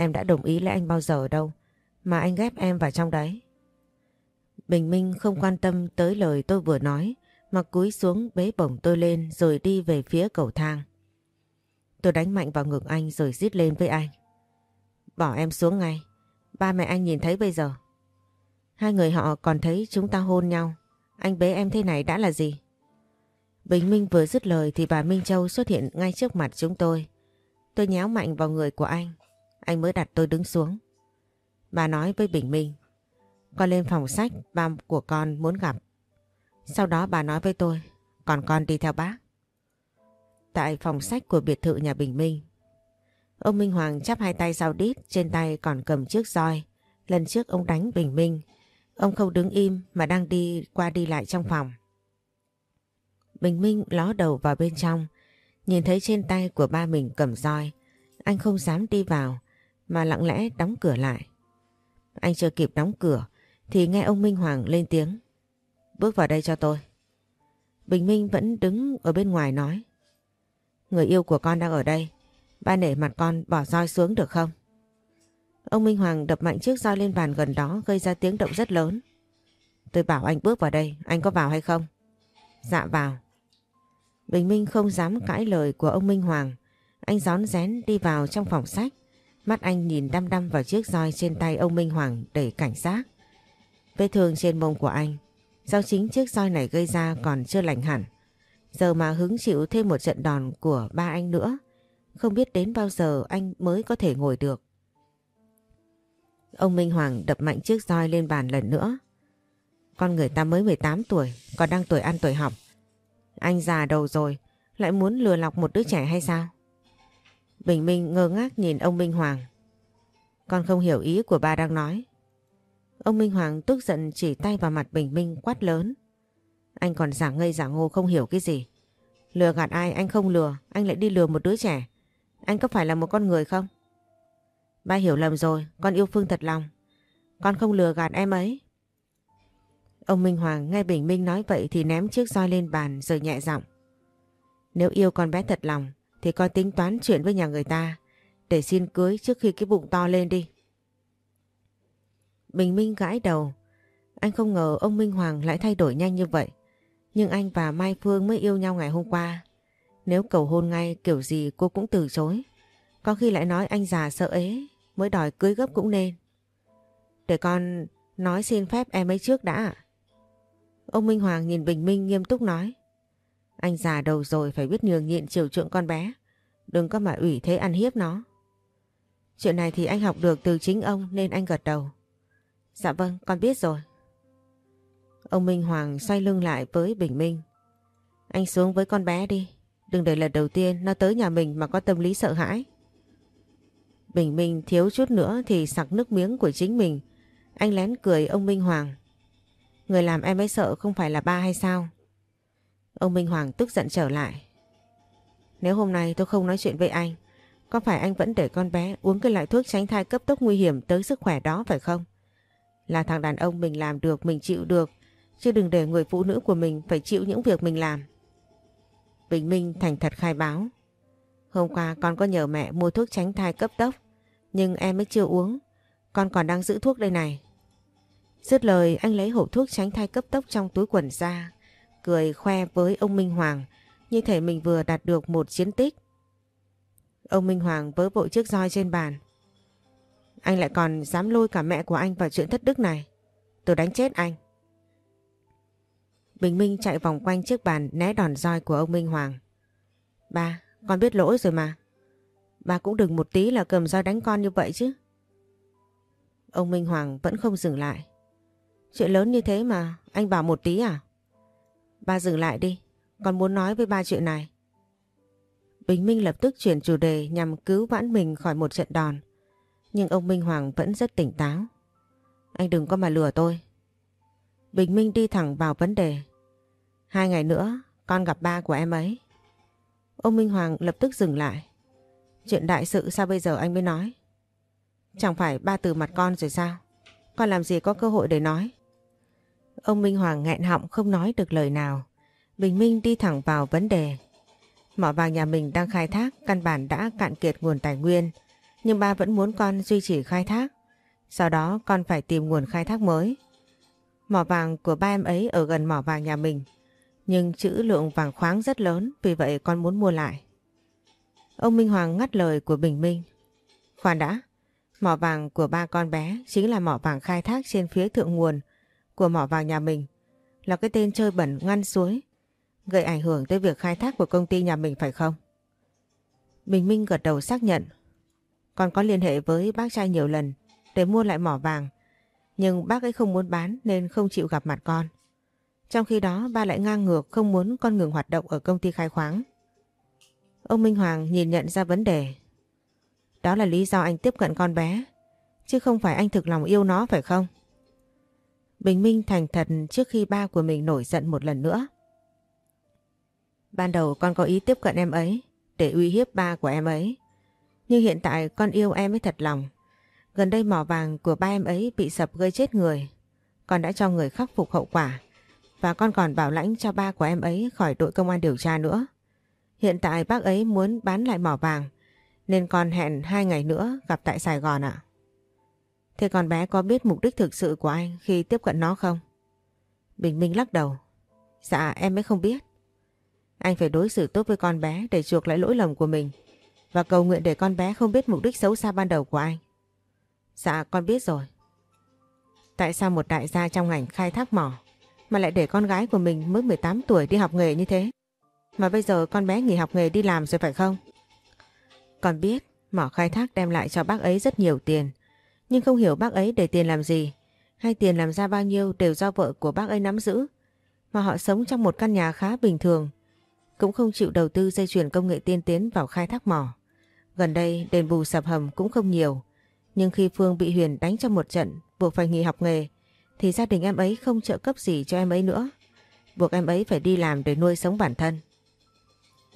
Em đã đồng ý lấy anh bao giờ đâu, mà anh ghép em vào trong đấy. Bình Minh không quan tâm tới lời tôi vừa nói, mà cúi xuống bế bổng tôi lên rồi đi về phía cầu thang. Tôi đánh mạnh vào ngực anh rồi rít lên với anh. Bỏ em xuống ngay, ba mẹ anh nhìn thấy bây giờ. Hai người họ còn thấy chúng ta hôn nhau, anh bế em thế này đã là gì? Bình Minh vừa dứt lời thì bà Minh Châu xuất hiện ngay trước mặt chúng tôi. Tôi nhéo mạnh vào người của anh, anh mới đặt tôi đứng xuống. Bà nói với Bình Minh, con lên phòng sách, ba của con muốn gặp. Sau đó bà nói với tôi, còn con đi theo bác. Tại phòng sách của biệt thự nhà Bình Minh, ông Minh Hoàng chắp hai tay sau đít, trên tay còn cầm chiếc roi. Lần trước ông đánh Bình Minh, ông không đứng im mà đang đi qua đi lại trong phòng. Bình Minh ló đầu vào bên trong, nhìn thấy trên tay của ba mình cầm roi. Anh không dám đi vào, mà lặng lẽ đóng cửa lại. Anh chưa kịp đóng cửa, thì nghe ông Minh Hoàng lên tiếng. Bước vào đây cho tôi. Bình Minh vẫn đứng ở bên ngoài nói. Người yêu của con đang ở đây. Ba nể mặt con bỏ roi xuống được không? Ông Minh Hoàng đập mạnh chiếc roi lên bàn gần đó gây ra tiếng động rất lớn. Tôi bảo anh bước vào đây, anh có vào hay không? Dạ vào. Bình Minh không dám cãi lời của ông Minh Hoàng. Anh gión rén đi vào trong phòng sách. Mắt anh nhìn đăm đăm vào chiếc roi trên tay ông Minh Hoàng đầy cảnh giác. Vết thương trên mông của anh, do chính chiếc roi này gây ra còn chưa lành hẳn. Giờ mà hứng chịu thêm một trận đòn của ba anh nữa, không biết đến bao giờ anh mới có thể ngồi được. Ông Minh Hoàng đập mạnh chiếc roi lên bàn lần nữa. Con người ta mới 18 tuổi, còn đang tuổi ăn tuổi học. Anh già đầu rồi, lại muốn lừa lọc một đứa trẻ hay sao? Bình Minh ngơ ngác nhìn ông Minh Hoàng. Con không hiểu ý của ba đang nói. Ông Minh Hoàng tức giận chỉ tay vào mặt Bình Minh quát lớn. Anh còn giả ngây giả ngô không hiểu cái gì. Lừa gạt ai anh không lừa, anh lại đi lừa một đứa trẻ. Anh có phải là một con người không? Ba hiểu lầm rồi, con yêu Phương thật lòng. Con không lừa gạt em ấy. Ông Minh Hoàng nghe Bình Minh nói vậy thì ném chiếc roi lên bàn rồi nhẹ giọng. Nếu yêu con bé thật lòng thì con tính toán chuyện với nhà người ta để xin cưới trước khi cái bụng to lên đi. Bình Minh gãi đầu. Anh không ngờ ông Minh Hoàng lại thay đổi nhanh như vậy. Nhưng anh và Mai Phương mới yêu nhau ngày hôm qua. Nếu cầu hôn ngay, kiểu gì cô cũng từ chối. Có khi lại nói anh già sợ ế, mới đòi cưới gấp cũng nên. Để con nói xin phép em ấy trước đã Ông Minh Hoàng nhìn Bình Minh nghiêm túc nói. Anh già đầu rồi phải biết nhường nhịn chiều chuộng con bé. Đừng có mà ủy thế ăn hiếp nó. Chuyện này thì anh học được từ chính ông nên anh gật đầu. Dạ vâng, con biết rồi. Ông Minh Hoàng xoay lưng lại với Bình Minh. Anh xuống với con bé đi. Đừng để lần đầu tiên nó tới nhà mình mà có tâm lý sợ hãi. Bình Minh thiếu chút nữa thì sặc nước miếng của chính mình. Anh lén cười ông Minh Hoàng. Người làm em ấy sợ không phải là ba hay sao? Ông Minh Hoàng tức giận trở lại. Nếu hôm nay tôi không nói chuyện với anh, có phải anh vẫn để con bé uống cái loại thuốc tránh thai cấp tốc nguy hiểm tới sức khỏe đó phải không? Là thằng đàn ông mình làm được, mình chịu được, chứ đừng để người phụ nữ của mình phải chịu những việc mình làm. Bình Minh thành thật khai báo. Hôm qua con có nhờ mẹ mua thuốc tránh thai cấp tốc, nhưng em mới chưa uống. Con còn đang giữ thuốc đây này. Dứt lời anh lấy hộp thuốc tránh thai cấp tốc trong túi quần ra, cười khoe với ông Minh Hoàng như thể mình vừa đạt được một chiến tích. Ông Minh Hoàng vớ vội chiếc roi trên bàn. Anh lại còn dám lôi cả mẹ của anh vào chuyện thất đức này. Tôi đánh chết anh. Bình Minh chạy vòng quanh chiếc bàn né đòn roi của ông Minh Hoàng. Ba, con biết lỗi rồi mà. Ba cũng đừng một tí là cầm roi đánh con như vậy chứ. Ông Minh Hoàng vẫn không dừng lại. Chuyện lớn như thế mà, anh bảo một tí à? Ba dừng lại đi, con muốn nói với ba chuyện này. Bình Minh lập tức chuyển chủ đề nhằm cứu vãn mình khỏi một trận đòn. Nhưng ông Minh Hoàng vẫn rất tỉnh táo. Anh đừng có mà lừa tôi. Bình Minh đi thẳng vào vấn đề. Hai ngày nữa con gặp ba của em ấy. Ông Minh Hoàng lập tức dừng lại. Chuyện đại sự sao bây giờ anh mới nói? Chẳng phải ba từ mặt con rồi sao? Con làm gì có cơ hội để nói? Ông Minh Hoàng nghẹn họng không nói được lời nào. Bình Minh đi thẳng vào vấn đề. Mỏ vàng nhà mình đang khai thác, căn bản đã cạn kiệt nguồn tài nguyên. Nhưng ba vẫn muốn con duy trì khai thác. Sau đó con phải tìm nguồn khai thác mới. Mỏ vàng của ba em ấy ở gần mỏ vàng nhà mình. Nhưng chữ lượng vàng khoáng rất lớn, vì vậy con muốn mua lại. Ông Minh Hoàng ngắt lời của Bình Minh. Khoan đã, mỏ vàng của ba con bé chính là mỏ vàng khai thác trên phía thượng nguồn của mỏ vàng nhà mình. Là cái tên chơi bẩn ngăn suối, gây ảnh hưởng tới việc khai thác của công ty nhà mình phải không? Bình Minh gật đầu xác nhận. Con có liên hệ với bác trai nhiều lần để mua lại mỏ vàng. Nhưng bác ấy không muốn bán nên không chịu gặp mặt con. Trong khi đó ba lại ngang ngược không muốn con ngừng hoạt động ở công ty khai khoáng. Ông Minh Hoàng nhìn nhận ra vấn đề. Đó là lý do anh tiếp cận con bé. Chứ không phải anh thực lòng yêu nó phải không? Bình Minh thành thật trước khi ba của mình nổi giận một lần nữa. Ban đầu con có ý tiếp cận em ấy, để uy hiếp ba của em ấy. Nhưng hiện tại con yêu em ấy thật lòng. Gần đây mỏ vàng của ba em ấy bị sập gây chết người. Con đã cho người khắc phục hậu quả. Và con còn bảo lãnh cho ba của em ấy khỏi đội công an điều tra nữa. Hiện tại bác ấy muốn bán lại mỏ vàng. Nên con hẹn hai ngày nữa gặp tại Sài Gòn ạ. Thế con bé có biết mục đích thực sự của anh khi tiếp cận nó không? Bình Minh lắc đầu. Dạ em mới không biết. Anh phải đối xử tốt với con bé để chuộc lại lỗi lầm của mình và cầu nguyện để con bé không biết mục đích xấu xa ban đầu của anh. Dạ con biết rồi. Tại sao một đại gia trong ngành khai thác mỏ mà lại để con gái của mình mới 18 tuổi đi học nghề như thế? Mà bây giờ con bé nghỉ học nghề đi làm rồi phải không? Con biết mỏ khai thác đem lại cho bác ấy rất nhiều tiền nhưng không hiểu bác ấy để tiền làm gì hay tiền làm ra bao nhiêu đều do vợ của bác ấy nắm giữ mà họ sống trong một căn nhà khá bình thường cũng không chịu đầu tư dây chuyền công nghệ tiên tiến vào khai thác mỏ. Gần đây đền bù sập hầm cũng không nhiều, nhưng khi Phương bị Huyền đánh trong một trận buộc phải nghỉ học nghề thì gia đình em ấy không trợ cấp gì cho em ấy nữa, buộc em ấy phải đi làm để nuôi sống bản thân.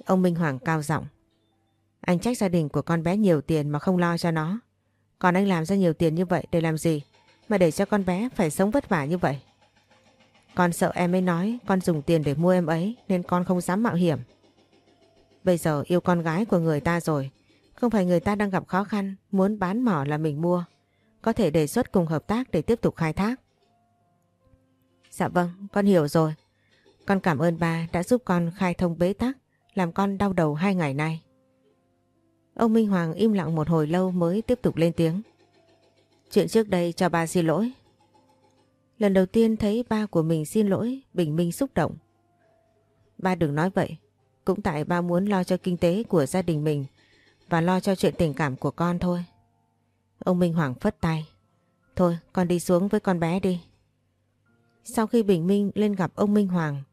Ông Minh Hoàng cao giọng. Anh trách gia đình của con bé nhiều tiền mà không lo cho nó. Còn anh làm ra nhiều tiền như vậy để làm gì? Mà để cho con bé phải sống vất vả như vậy. Con sợ em ấy nói con dùng tiền để mua em ấy nên con không dám mạo hiểm. Bây giờ yêu con gái của người ta rồi. Không phải người ta đang gặp khó khăn muốn bán mỏ là mình mua. Có thể đề xuất cùng hợp tác để tiếp tục khai thác. Dạ vâng, con hiểu rồi. Con cảm ơn ba đã giúp con khai thông bế tắc, làm con đau đầu hai ngày nay. Ông Minh Hoàng im lặng một hồi lâu mới tiếp tục lên tiếng. Chuyện trước đây cho ba xin lỗi. Lần đầu tiên thấy ba của mình xin lỗi, Bình Minh xúc động. Ba đừng nói vậy. Cũng tại ba muốn lo cho kinh tế của gia đình mình và lo cho chuyện tình cảm của con thôi. Ông Minh Hoàng phất tay. Thôi con đi xuống với con bé đi. Sau khi Bình Minh lên gặp ông Minh Hoàng,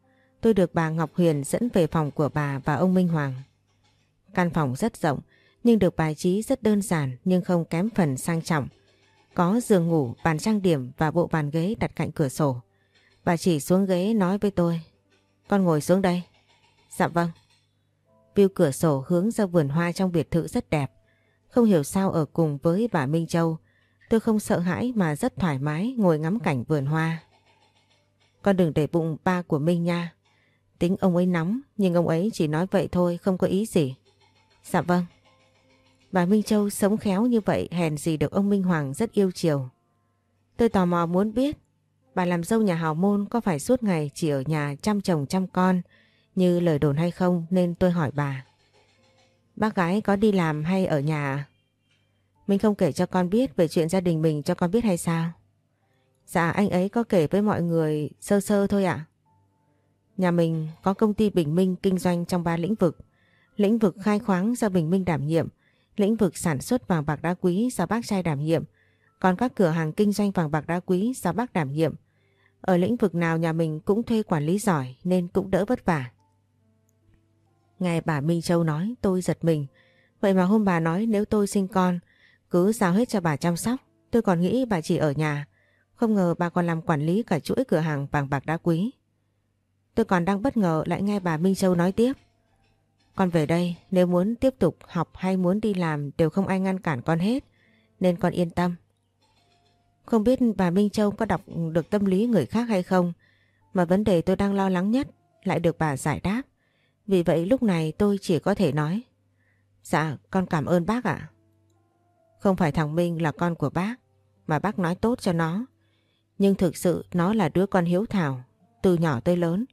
tôi được bà Ngọc Huyền dẫn về phòng của bà và ông Minh Hoàng. Căn phòng rất rộng, nhưng được bài trí rất đơn giản nhưng không kém phần sang trọng. Có giường ngủ, bàn trang điểm và bộ bàn ghế đặt cạnh cửa sổ. Bà chỉ xuống ghế nói với tôi. Con ngồi xuống đây. Dạ vâng. View cửa sổ hướng ra vườn hoa trong biệt thự rất đẹp. Không hiểu sao ở cùng với bà Minh Châu, tôi không sợ hãi mà rất thoải mái ngồi ngắm cảnh vườn hoa. Con đừng để bụng ba của Minh nha. Tính ông ấy nóng, nhưng ông ấy chỉ nói vậy thôi, không có ý gì. Dạ vâng. Bà Minh Châu sống khéo như vậy hèn gì được ông Minh Hoàng rất yêu chiều. Tôi tò mò muốn biết bà làm dâu nhà hào môn có phải suốt ngày chỉ ở nhà chăm chồng chăm con như lời đồn hay không nên tôi hỏi bà. Bác gái có đi làm hay ở nhà à? Mình không kể cho con biết về chuyện gia đình mình cho con biết hay sao? Dạ anh ấy có kể với mọi người sơ sơ thôi ạ. Nhà mình có công ty Bình Minh kinh doanh trong ba lĩnh vực. Lĩnh vực khai khoáng do Bình Minh đảm nhiệm, lĩnh vực sản xuất vàng bạc đá quý do bác trai đảm nhiệm, còn các cửa hàng kinh doanh vàng bạc đá quý do bác đảm nhiệm. Ở lĩnh vực nào nhà mình cũng thuê quản lý giỏi nên cũng đỡ vất vả. Nghe bà Minh Châu nói tôi giật mình. Vậy mà hôm bà nói nếu tôi sinh con cứ giao hết cho bà chăm sóc. Tôi còn nghĩ bà chỉ ở nhà. Không ngờ bà còn làm quản lý cả chuỗi cửa hàng vàng bạc đá quý. Tôi còn đang bất ngờ lại nghe bà Minh Châu nói tiếp. Con về đây, nếu muốn tiếp tục học hay muốn đi làm đều không ai ngăn cản con hết. Nên con yên tâm. Không biết bà Minh Châu có đọc được tâm lý người khác hay không. Mà vấn đề tôi đang lo lắng nhất lại được bà giải đáp. Vì vậy lúc này tôi chỉ có thể nói. Dạ con cảm ơn bác ạ. Không phải thằng Minh là con của bác. Mà bác nói tốt cho nó. Nhưng thực sự nó là đứa con hiếu thảo. Từ nhỏ tới lớn.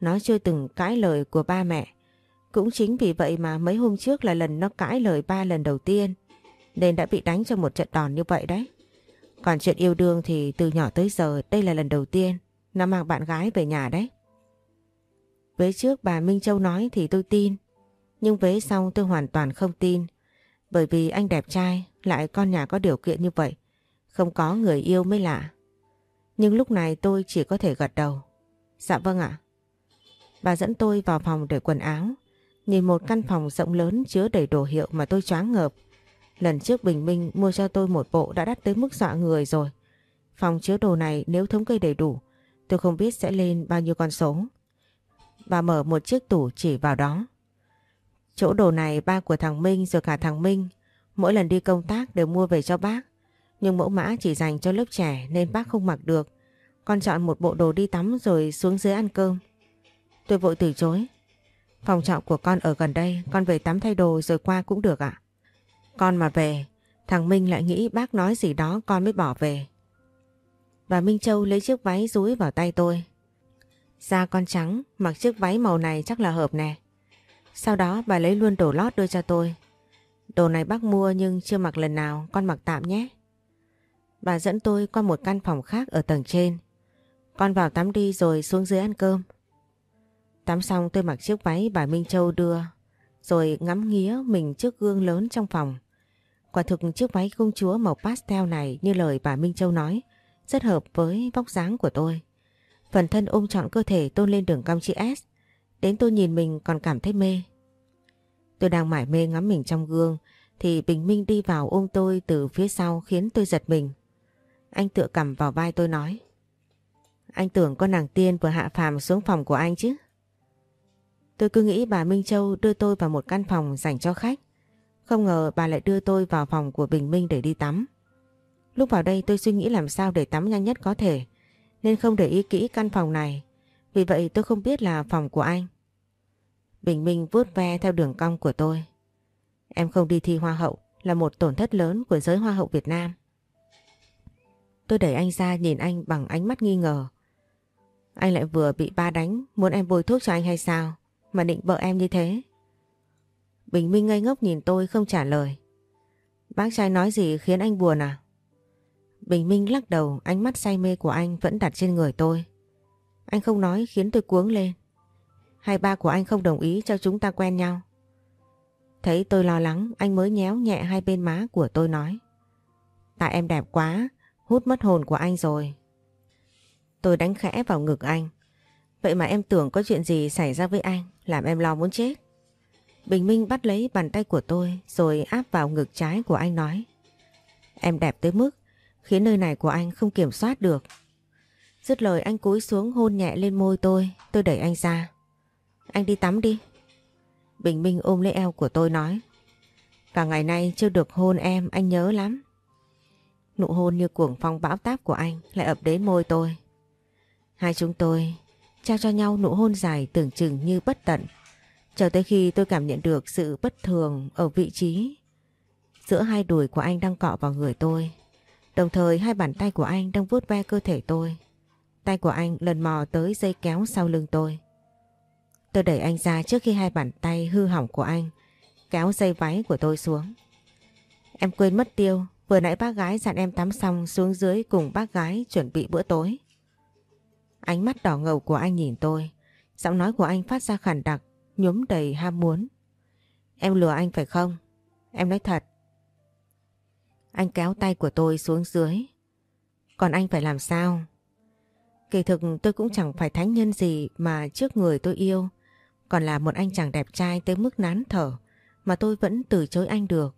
Nó chưa từng cãi lời của ba mẹ. Cũng chính vì vậy mà mấy hôm trước là lần nó cãi lời ba lần đầu tiên. Nên đã bị đánh cho một trận đòn như vậy đấy. Còn chuyện yêu đương thì từ nhỏ tới giờ, đây là lần đầu tiên nó mang bạn gái về nhà đấy. Vế trước bà Minh Châu nói thì tôi tin. Nhưng vế sau tôi hoàn toàn không tin. Bởi vì anh đẹp trai lại con nhà có điều kiện như vậy. Không có người yêu mới lạ. Nhưng lúc này tôi chỉ có thể gật đầu. Dạ vâng ạ. Bà dẫn tôi vào phòng để quần áo. Nhìn một căn phòng rộng lớn chứa đầy đồ hiệu mà tôi choáng ngợp. Lần trước Bình Minh mua cho tôi một bộ đã đắt tới mức dọa người rồi. Phòng chứa đồ này nếu thống kê đầy đủ, tôi không biết sẽ lên bao nhiêu con số. Bà mở một chiếc tủ chỉ vào đó. Chỗ đồ này ba của thằng Minh rồi cả thằng Minh mỗi lần đi công tác đều mua về cho bác. Nhưng mẫu mã chỉ dành cho lớp trẻ nên bác không mặc được. Con chọn một bộ đồ đi tắm rồi xuống dưới ăn cơm. Tôi vội từ chối. Phòng trọ của con ở gần đây, con về tắm thay đồ rồi qua cũng được ạ. Con mà về, thằng Minh lại nghĩ bác nói gì đó con mới bỏ về. Bà Minh Châu lấy chiếc váy rúi vào tay tôi. Da con trắng, mặc chiếc váy màu này chắc là hợp nè. Sau đó bà lấy luôn đồ lót đưa cho tôi. Đồ này bác mua nhưng chưa mặc lần nào, con mặc tạm nhé. Bà dẫn tôi qua một căn phòng khác ở tầng trên. Con vào tắm đi rồi xuống dưới ăn cơm. Tắm xong tôi mặc chiếc váy bà Minh Châu đưa, rồi ngắm nghía mình trước gương lớn trong phòng. Quả thực chiếc váy công chúa màu pastel này như lời bà Minh Châu nói, rất hợp với vóc dáng của tôi. Phần thân ôm trọn cơ thể tôn lên đường cong chữ S. Đến tôi nhìn mình còn cảm thấy mê. Tôi đang mải mê ngắm mình trong gương thì Bình Minh đi vào ôm tôi từ phía sau khiến tôi giật mình. Anh tựa cầm vào vai tôi nói. Anh tưởng con nàng tiên vừa hạ phàm xuống phòng của anh chứ. Tôi cứ nghĩ bà Minh Châu đưa tôi vào một căn phòng dành cho khách. Không ngờ bà lại đưa tôi vào phòng của Bình Minh để đi tắm. Lúc vào đây tôi suy nghĩ làm sao để tắm nhanh nhất có thể, nên không để ý kỹ căn phòng này. Vì vậy tôi không biết là phòng của anh. Bình Minh vuốt ve theo đường cong của tôi. Em không đi thi hoa hậu là một tổn thất lớn của giới hoa hậu Việt Nam. Tôi đẩy anh ra nhìn anh bằng ánh mắt nghi ngờ. Anh lại vừa bị ba đánh, muốn em bôi thuốc cho anh hay sao? Mà định vợ em như thế. Bình Minh ngây ngốc nhìn tôi không trả lời. Bác trai nói gì khiến anh buồn à? Bình Minh lắc đầu, ánh mắt say mê của anh vẫn đặt trên người tôi. Anh không nói khiến tôi cuống lên. Hai ba của anh không đồng ý cho chúng ta quen nhau. Thấy tôi lo lắng, anh mới nhéo nhẹ hai bên má của tôi nói. Tại em đẹp quá, hút mất hồn của anh rồi. Tôi đánh khẽ vào ngực anh. Vậy mà em tưởng có chuyện gì xảy ra với anh, làm em lo muốn chết. Bình Minh bắt lấy bàn tay của tôi rồi áp vào ngực trái của anh nói. Em đẹp tới mức khiến nơi này của anh không kiểm soát được. Dứt lời anh cúi xuống hôn nhẹ lên môi tôi, tôi đẩy anh ra. Anh đi tắm đi. Bình Minh ôm lấy eo của tôi nói. Cả ngày nay chưa được hôn em, anh nhớ lắm. Nụ hôn như cuồng phong bão táp của anh lại ập đến môi tôi. Hai chúng tôi trao cho nhau nụ hôn dài tưởng chừng như bất tận. cho tới khi tôi cảm nhận được sự bất thường ở vị trí giữa hai đùi của anh đang cọ vào người tôi. Đồng thời hai bàn tay của anh đang vuốt ve cơ thể tôi. Tay của anh lần mò tới dây kéo sau lưng tôi. Tôi đẩy anh ra trước khi hai bàn tay hư hỏng của anh kéo dây váy của tôi xuống. Em quên mất tiêu, vừa nãy bác gái dặn em tắm xong xuống dưới cùng bác gái chuẩn bị bữa tối. Ánh mắt đỏ ngầu của anh nhìn tôi, giọng nói của anh phát ra khản đặc, nhúm đầy ham muốn. Em lừa anh phải không? Em nói thật. Anh kéo tay của tôi xuống dưới. Còn anh phải làm sao? Kỳ thực tôi cũng chẳng phải thánh nhân gì mà trước người tôi yêu. Còn là một anh chàng đẹp trai tới mức nán thở mà tôi vẫn từ chối anh được.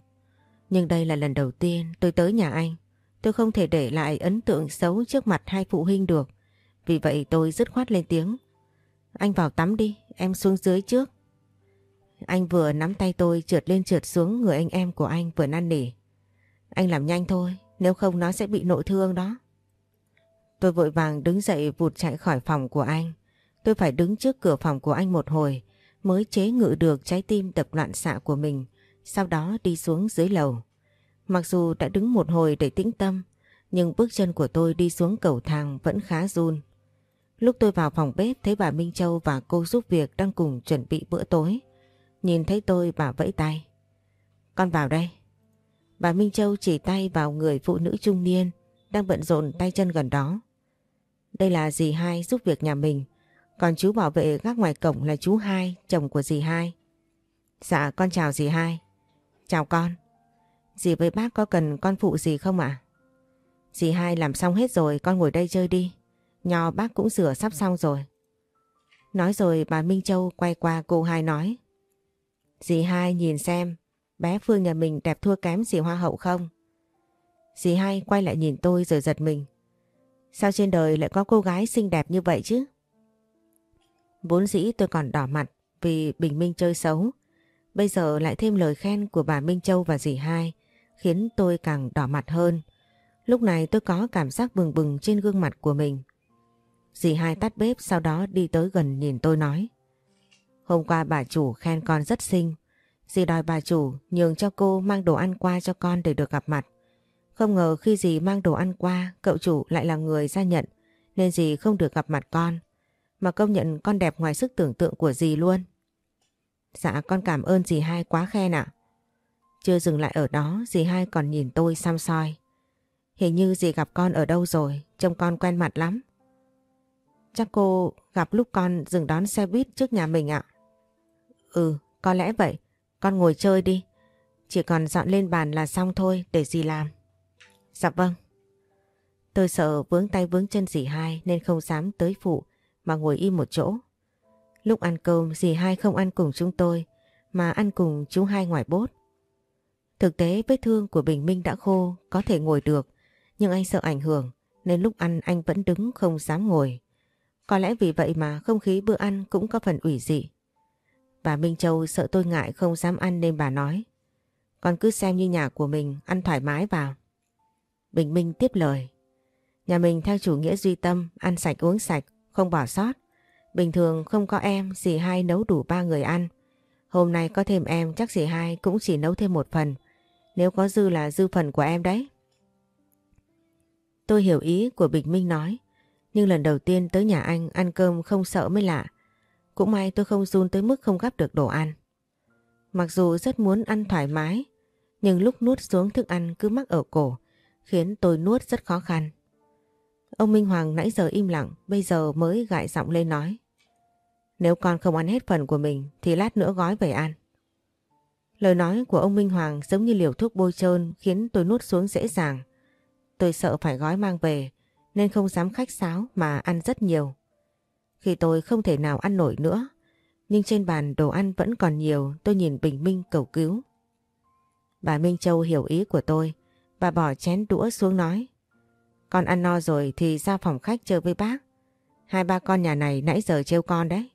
Nhưng đây là lần đầu tiên tôi tới nhà anh. Tôi không thể để lại ấn tượng xấu trước mặt hai phụ huynh được. Vì vậy tôi dứt khoát lên tiếng. Anh vào tắm đi, em xuống dưới trước. Anh vừa nắm tay tôi trượt lên trượt xuống người anh em của anh vừa năn nỉ. Anh làm nhanh thôi, nếu không nó sẽ bị nội thương đó. Tôi vội vàng đứng dậy vụt chạy khỏi phòng của anh. Tôi phải đứng trước cửa phòng của anh một hồi mới chế ngự được trái tim đập loạn xạ của mình, sau đó đi xuống dưới lầu. Mặc dù đã đứng một hồi để tĩnh tâm, nhưng bước chân của tôi đi xuống cầu thang vẫn khá run. Lúc tôi vào phòng bếp thấy bà Minh Châu và cô giúp việc đang cùng chuẩn bị bữa tối. Nhìn thấy tôi bà vẫy tay. Con vào đây. Bà Minh Châu chỉ tay vào người phụ nữ trung niên đang bận rộn tay chân gần đó. Đây là dì hai giúp việc nhà mình. Còn chú bảo vệ gác ngoài cổng là chú hai, chồng của dì hai. Dạ con chào dì hai. Chào con. Dì với bác có cần con phụ gì không ạ? À? Dì hai làm xong hết rồi con ngồi đây chơi đi. Nho bác cũng rửa sắp xong rồi. Nói rồi bà Minh Châu quay qua cô hai nói. Dì hai nhìn xem, bé Phương nhà mình đẹp thua kém dì Hoa hậu không? Dì hai quay lại nhìn tôi rồi giật mình. Sao trên đời lại có cô gái xinh đẹp như vậy chứ? Vốn dĩ tôi còn đỏ mặt vì Bình Minh chơi xấu. Bây giờ lại thêm lời khen của bà Minh Châu và dì hai, khiến tôi càng đỏ mặt hơn. Lúc này tôi có cảm giác bừng bừng trên gương mặt của mình. Dì hai tắt bếp sau đó đi tới gần nhìn tôi nói. Hôm qua bà chủ khen con rất xinh. Dì đòi bà chủ nhường cho cô mang đồ ăn qua cho con để được gặp mặt. Không ngờ khi dì mang đồ ăn qua, cậu chủ lại là người ra nhận, nên dì không được gặp mặt con. Mà công nhận con đẹp ngoài sức tưởng tượng của dì luôn. Dạ con cảm ơn dì hai quá khen ạ. Chưa dừng lại ở đó, dì hai còn nhìn tôi xăm soi. Hình như dì gặp con ở đâu rồi, trông con quen mặt lắm. Chắc cô gặp lúc con dừng đón xe buýt trước nhà mình ạ. Ừ, có lẽ vậy. Con ngồi chơi đi. Chỉ còn dọn lên bàn là xong thôi, để gì làm. Dạ vâng. Tôi sợ vướng tay vướng chân dì hai nên không dám tới phụ mà ngồi im một chỗ. Lúc ăn cơm dì hai không ăn cùng chúng tôi mà ăn cùng chú hai ngoài bốt. Thực tế vết thương của Bình Minh đã khô có thể ngồi được nhưng anh sợ ảnh hưởng nên lúc ăn anh vẫn đứng không dám ngồi. Có lẽ vì vậy mà không khí bữa ăn cũng có phần ủy dị. Bà Minh Châu sợ tôi ngại không dám ăn nên bà nói. Con cứ xem như nhà của mình, ăn thoải mái vào. Bình Minh tiếp lời. Nhà mình theo chủ nghĩa duy tâm, ăn sạch uống sạch, không bỏ sót. Bình thường không có em, dì hai nấu đủ ba người ăn. Hôm nay có thêm em chắc dì hai cũng chỉ nấu thêm một phần. Nếu có dư là dư phần của em đấy. Tôi hiểu ý của Bình Minh nói. Nhưng lần đầu tiên tới nhà anh ăn cơm không sợ mới lạ. Cũng may tôi không run tới mức không gắp được đồ ăn. Mặc dù rất muốn ăn thoải mái, nhưng lúc nuốt xuống thức ăn cứ mắc ở cổ, khiến tôi nuốt rất khó khăn. Ông Minh Hoàng nãy giờ im lặng, bây giờ mới gại giọng lên nói. Nếu con không ăn hết phần của mình thì lát nữa gói về ăn. Lời nói của ông Minh Hoàng giống như liều thuốc bôi trơn khiến tôi nuốt xuống dễ dàng. Tôi sợ phải gói mang về nên không dám khách sáo mà ăn rất nhiều. Khi tôi không thể nào ăn nổi nữa, nhưng trên bàn đồ ăn vẫn còn nhiều tôi nhìn Bình Minh cầu cứu. Bà Minh Châu hiểu ý của tôi, bà bỏ chén đũa xuống nói. Con ăn no rồi thì ra phòng khách chơi với bác. Hai ba con nhà này nãy giờ trêu con đấy.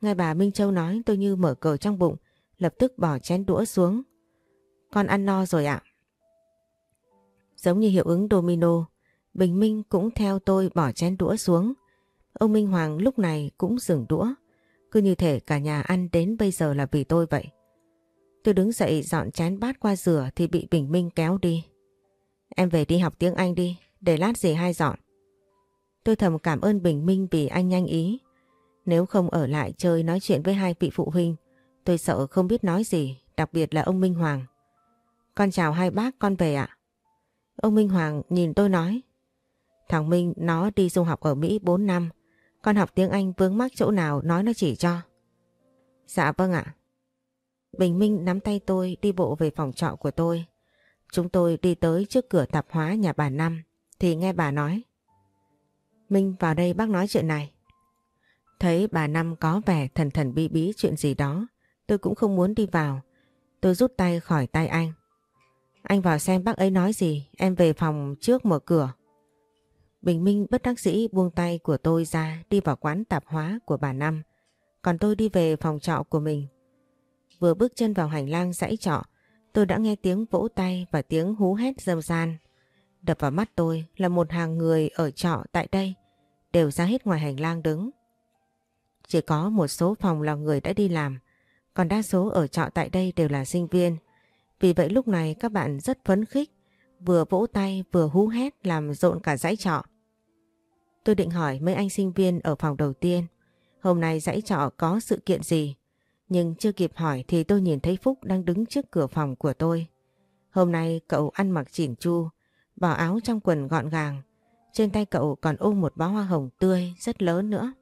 Nghe bà Minh Châu nói tôi như mở cờ trong bụng, lập tức bỏ chén đũa xuống. Con ăn no rồi ạ. Giống như hiệu ứng domino, Bình Minh cũng theo tôi bỏ chén đũa xuống. Ông Minh Hoàng lúc này cũng dừng đũa. Cứ như thể cả nhà ăn đến bây giờ là vì tôi vậy. Tôi đứng dậy dọn chén bát qua rửa thì bị Bình Minh kéo đi. Em về đi học tiếng Anh đi, để lát gì hai dọn. Tôi thầm cảm ơn Bình Minh vì anh nhanh ý. Nếu không ở lại chơi nói chuyện với hai vị phụ huynh, tôi sợ không biết nói gì, đặc biệt là ông Minh Hoàng. Con chào hai bác, con về ạ. Ông Minh Hoàng nhìn tôi nói. Thằng Minh nó đi du học ở Mỹ 4 năm, con học tiếng Anh vướng mắc chỗ nào nói nó chỉ cho. Dạ vâng ạ. Bình Minh nắm tay tôi đi bộ về phòng trọ của tôi. Chúng tôi đi tới trước cửa tạp hóa nhà bà Năm thì nghe bà nói. Minh vào đây bác nói chuyện này. Thấy bà Năm có vẻ thần thần bi bí chuyện gì đó, tôi cũng không muốn đi vào. Tôi rút tay khỏi tay anh. Anh vào xem bác ấy nói gì, em về phòng trước mở cửa. Bình Minh bất đắc dĩ buông tay của tôi ra đi vào quán tạp hóa của bà Năm. Còn tôi đi về phòng trọ của mình. Vừa bước chân vào hành lang dãy trọ, tôi đã nghe tiếng vỗ tay và tiếng hú hét râm ran. Đập vào mắt tôi là một hàng người ở trọ tại đây, đều ra hết ngoài hành lang đứng. Chỉ có một số phòng là người đã đi làm, còn đa số ở trọ tại đây đều là sinh viên. Vì vậy lúc này các bạn rất phấn khích, vừa vỗ tay vừa hú hét làm rộn cả dãy trọ. Tôi định hỏi mấy anh sinh viên ở phòng đầu tiên, hôm nay dãy trọ có sự kiện gì? Nhưng chưa kịp hỏi thì tôi nhìn thấy Phúc đang đứng trước cửa phòng của tôi. Hôm nay cậu ăn mặc chỉn chu, bỏ áo trong quần gọn gàng. Trên tay cậu còn ôm một bó hoa hồng tươi rất lớn nữa.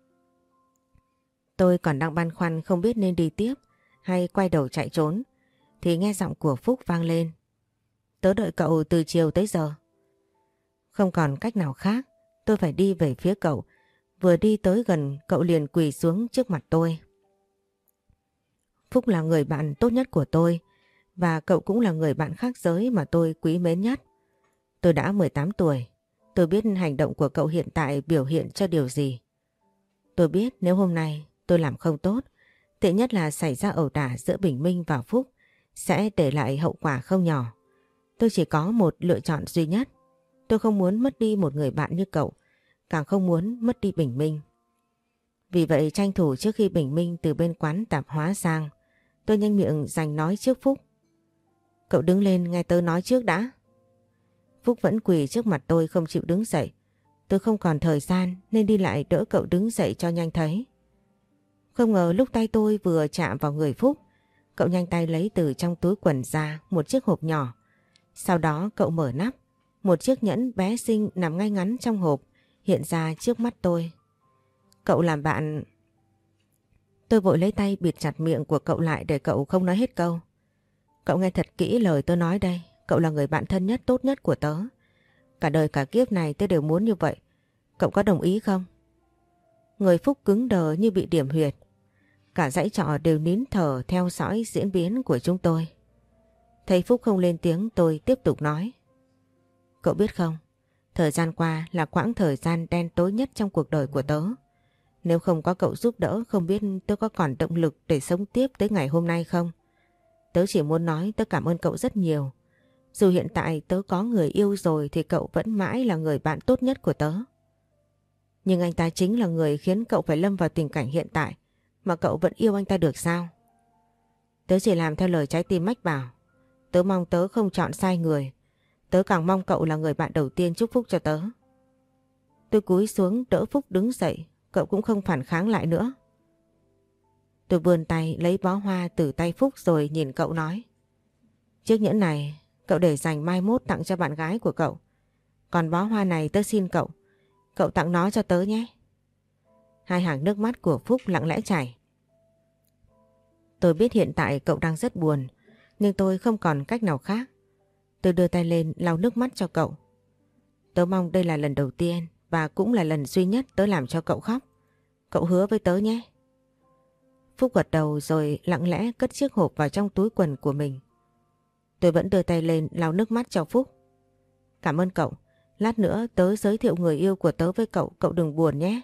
Tôi còn đang băn khoăn không biết nên đi tiếp hay quay đầu chạy trốn. Thì nghe giọng của Phúc vang lên. Tớ đợi cậu từ chiều tới giờ. Không còn cách nào khác, tôi phải đi về phía cậu. Vừa đi tới gần cậu liền quỳ xuống trước mặt tôi. Phúc là người bạn tốt nhất của tôi và cậu cũng là người bạn khác giới mà tôi quý mến nhất. Tôi đã 18 tuổi, tôi biết hành động của cậu hiện tại biểu hiện cho điều gì. Tôi biết nếu hôm nay tôi làm không tốt, tệ nhất là xảy ra ẩu đả giữa Bình Minh và Phúc sẽ để lại hậu quả không nhỏ. Tôi chỉ có một lựa chọn duy nhất. Tôi không muốn mất đi một người bạn như cậu, càng không muốn mất đi Bình Minh. Vì vậy tranh thủ trước khi Bình Minh từ bên quán tạp hóa sang, Tôi nhanh miệng giành nói trước Phúc. Cậu đứng lên nghe tớ nói trước đã. Phúc vẫn quỳ trước mặt tôi không chịu đứng dậy. Tôi không còn thời gian nên đi lại đỡ cậu đứng dậy cho nhanh thấy. Không ngờ lúc tay tôi vừa chạm vào người Phúc, cậu nhanh tay lấy từ trong túi quần ra một chiếc hộp nhỏ. Sau đó cậu mở nắp, một chiếc nhẫn bé xinh nằm ngay ngắn trong hộp, hiện ra trước mắt tôi. Cậu làm bạn Tôi vội lấy tay bịt chặt miệng của cậu lại để cậu không nói hết câu. Cậu nghe thật kỹ lời tôi nói đây. Cậu là người bạn thân nhất, tốt nhất của tớ. Cả đời cả kiếp này tôi đều muốn như vậy. Cậu có đồng ý không? Người Phúc cứng đờ như bị điểm huyệt. Cả dãy trọ đều nín thở theo dõi diễn biến của chúng tôi. Thấy Phúc không lên tiếng, tôi tiếp tục nói. Cậu biết không, thời gian qua là quãng thời gian đen tối nhất trong cuộc đời của tớ. Nếu không có cậu giúp đỡ không biết tớ có còn động lực để sống tiếp tới ngày hôm nay không? Tớ chỉ muốn nói tớ cảm ơn cậu rất nhiều. Dù hiện tại tớ có người yêu rồi thì cậu vẫn mãi là người bạn tốt nhất của tớ. Nhưng anh ta chính là người khiến cậu phải lâm vào tình cảnh hiện tại mà cậu vẫn yêu anh ta được sao? Tớ chỉ làm theo lời trái tim mách bảo. Tớ mong tớ không chọn sai người. Tớ càng mong cậu là người bạn đầu tiên chúc phúc cho tớ. Tôi cúi xuống đỡ Phúc đứng dậy, cậu cũng không phản kháng lại nữa. Tôi vươn tay lấy bó hoa từ tay Phúc rồi nhìn cậu nói. Chiếc nhẫn này cậu để dành mai mốt tặng cho bạn gái của cậu. Còn bó hoa này tớ xin cậu, cậu tặng nó cho tớ nhé. Hai hàng nước mắt của Phúc lặng lẽ chảy. Tôi biết hiện tại cậu đang rất buồn, nhưng tôi không còn cách nào khác. Tôi đưa tay lên lau nước mắt cho cậu. Tớ mong đây là lần đầu tiên và cũng là lần duy nhất tớ làm cho cậu khóc. Cậu hứa với tớ nhé. Phúc gật đầu rồi lặng lẽ cất chiếc hộp vào trong túi quần của mình. Tôi vẫn đưa tay lên lau nước mắt cho Phúc. Cảm ơn cậu. Lát nữa tớ giới thiệu người yêu của tớ với cậu, cậu đừng buồn nhé.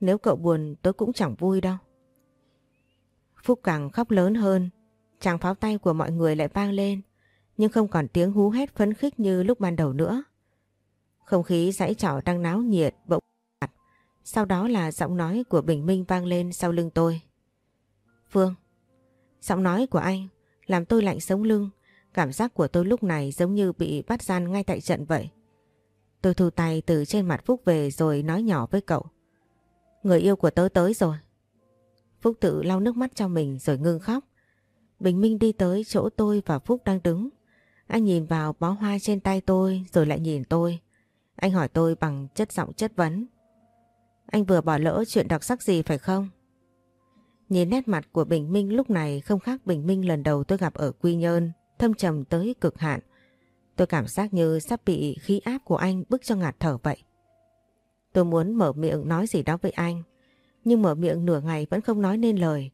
Nếu cậu buồn tớ cũng chẳng vui đâu. Phúc càng khóc lớn hơn, chàng pháo tay của mọi người lại vang lên, nhưng không còn tiếng hú hét phấn khích như lúc ban đầu nữa. Không khí dãy trỏ đang náo nhiệt bỗng mặt. Sau đó là giọng nói của Bình Minh vang lên sau lưng tôi. Phương, giọng nói của anh làm tôi lạnh sống lưng. Cảm giác của tôi lúc này giống như bị bắt gian ngay tại trận vậy. Tôi thu tay từ trên mặt Phúc về rồi nói nhỏ với cậu. Người yêu của tớ tới rồi. Phúc tự lau nước mắt cho mình rồi ngưng khóc. Bình Minh đi tới chỗ tôi và Phúc đang đứng. Anh nhìn vào bó hoa trên tay tôi rồi lại nhìn tôi. Anh hỏi tôi bằng chất giọng chất vấn. Anh vừa bỏ lỡ chuyện đặc sắc gì phải không? Nhìn nét mặt của Bình Minh lúc này không khác Bình Minh lần đầu tôi gặp ở Quy Nhơn, thâm trầm tới cực hạn. Tôi cảm giác như sắp bị khí áp của anh bức cho ngạt thở vậy. Tôi muốn mở miệng nói gì đó với anh, nhưng mở miệng nửa ngày vẫn không nói nên lời.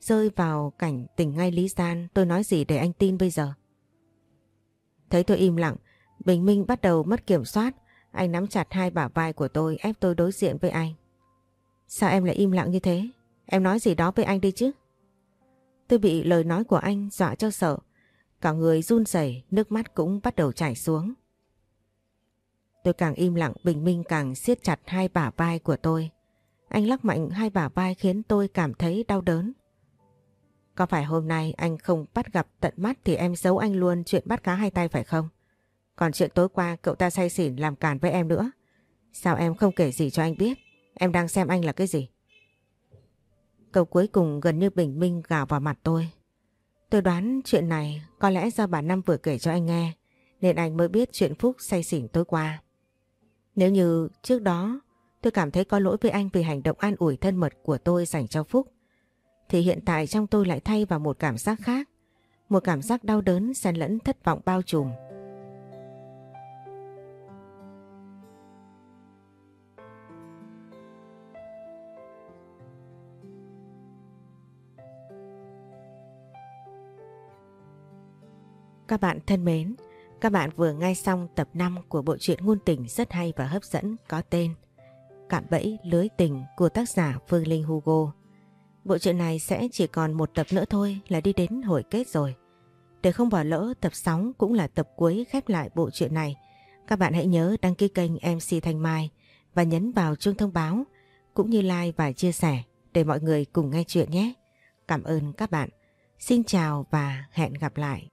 Rơi vào cảnh tình ngay lý gian tôi nói gì để anh tin bây giờ. Thấy tôi im lặng, Bình Minh bắt đầu mất kiểm soát. Anh nắm chặt hai bả vai của tôi ép tôi đối diện với anh. Sao em lại im lặng như thế? Em nói gì đó với anh đi chứ? Tôi bị lời nói của anh dọa cho sợ. Cả người run rẩy, nước mắt cũng bắt đầu chảy xuống. Tôi càng im lặng, Bình Minh càng siết chặt hai bả vai của tôi. Anh lắc mạnh hai bả vai khiến tôi cảm thấy đau đớn. Có phải hôm nay anh không bắt gặp tận mắt thì em giấu anh luôn chuyện bắt cá hai tay phải không? Còn chuyện tối qua cậu ta say xỉn làm cản với em nữa. Sao em không kể gì cho anh biết? Em đang xem anh là cái gì? Câu cuối cùng gần như bình minh gào vào mặt tôi. Tôi đoán chuyện này có lẽ do bà Năm vừa kể cho anh nghe, nên anh mới biết chuyện Phúc say xỉn tối qua. Nếu như trước đó, tôi cảm thấy có lỗi với anh vì hành động an ủi thân mật của tôi dành cho Phúc thì hiện tại trong tôi lại thay vào một cảm giác khác. Một cảm giác đau đớn xen lẫn thất vọng bao trùm. Các bạn thân mến, các bạn vừa nghe xong tập 5 của bộ truyện ngôn tình rất hay và hấp dẫn có tên Cạm bẫy lưới tình của tác giả Phương Linh Hugo. Bộ truyện này sẽ chỉ còn một tập nữa thôi là đi đến hồi kết rồi. Để không bỏ lỡ, tập 6 cũng là tập cuối khép lại bộ truyện này. Các bạn hãy nhớ đăng ký kênh MC Thanh Mai và nhấn vào chuông thông báo, cũng như like và chia sẻ để mọi người cùng nghe chuyện nhé. Cảm ơn các bạn. Xin chào và hẹn gặp lại.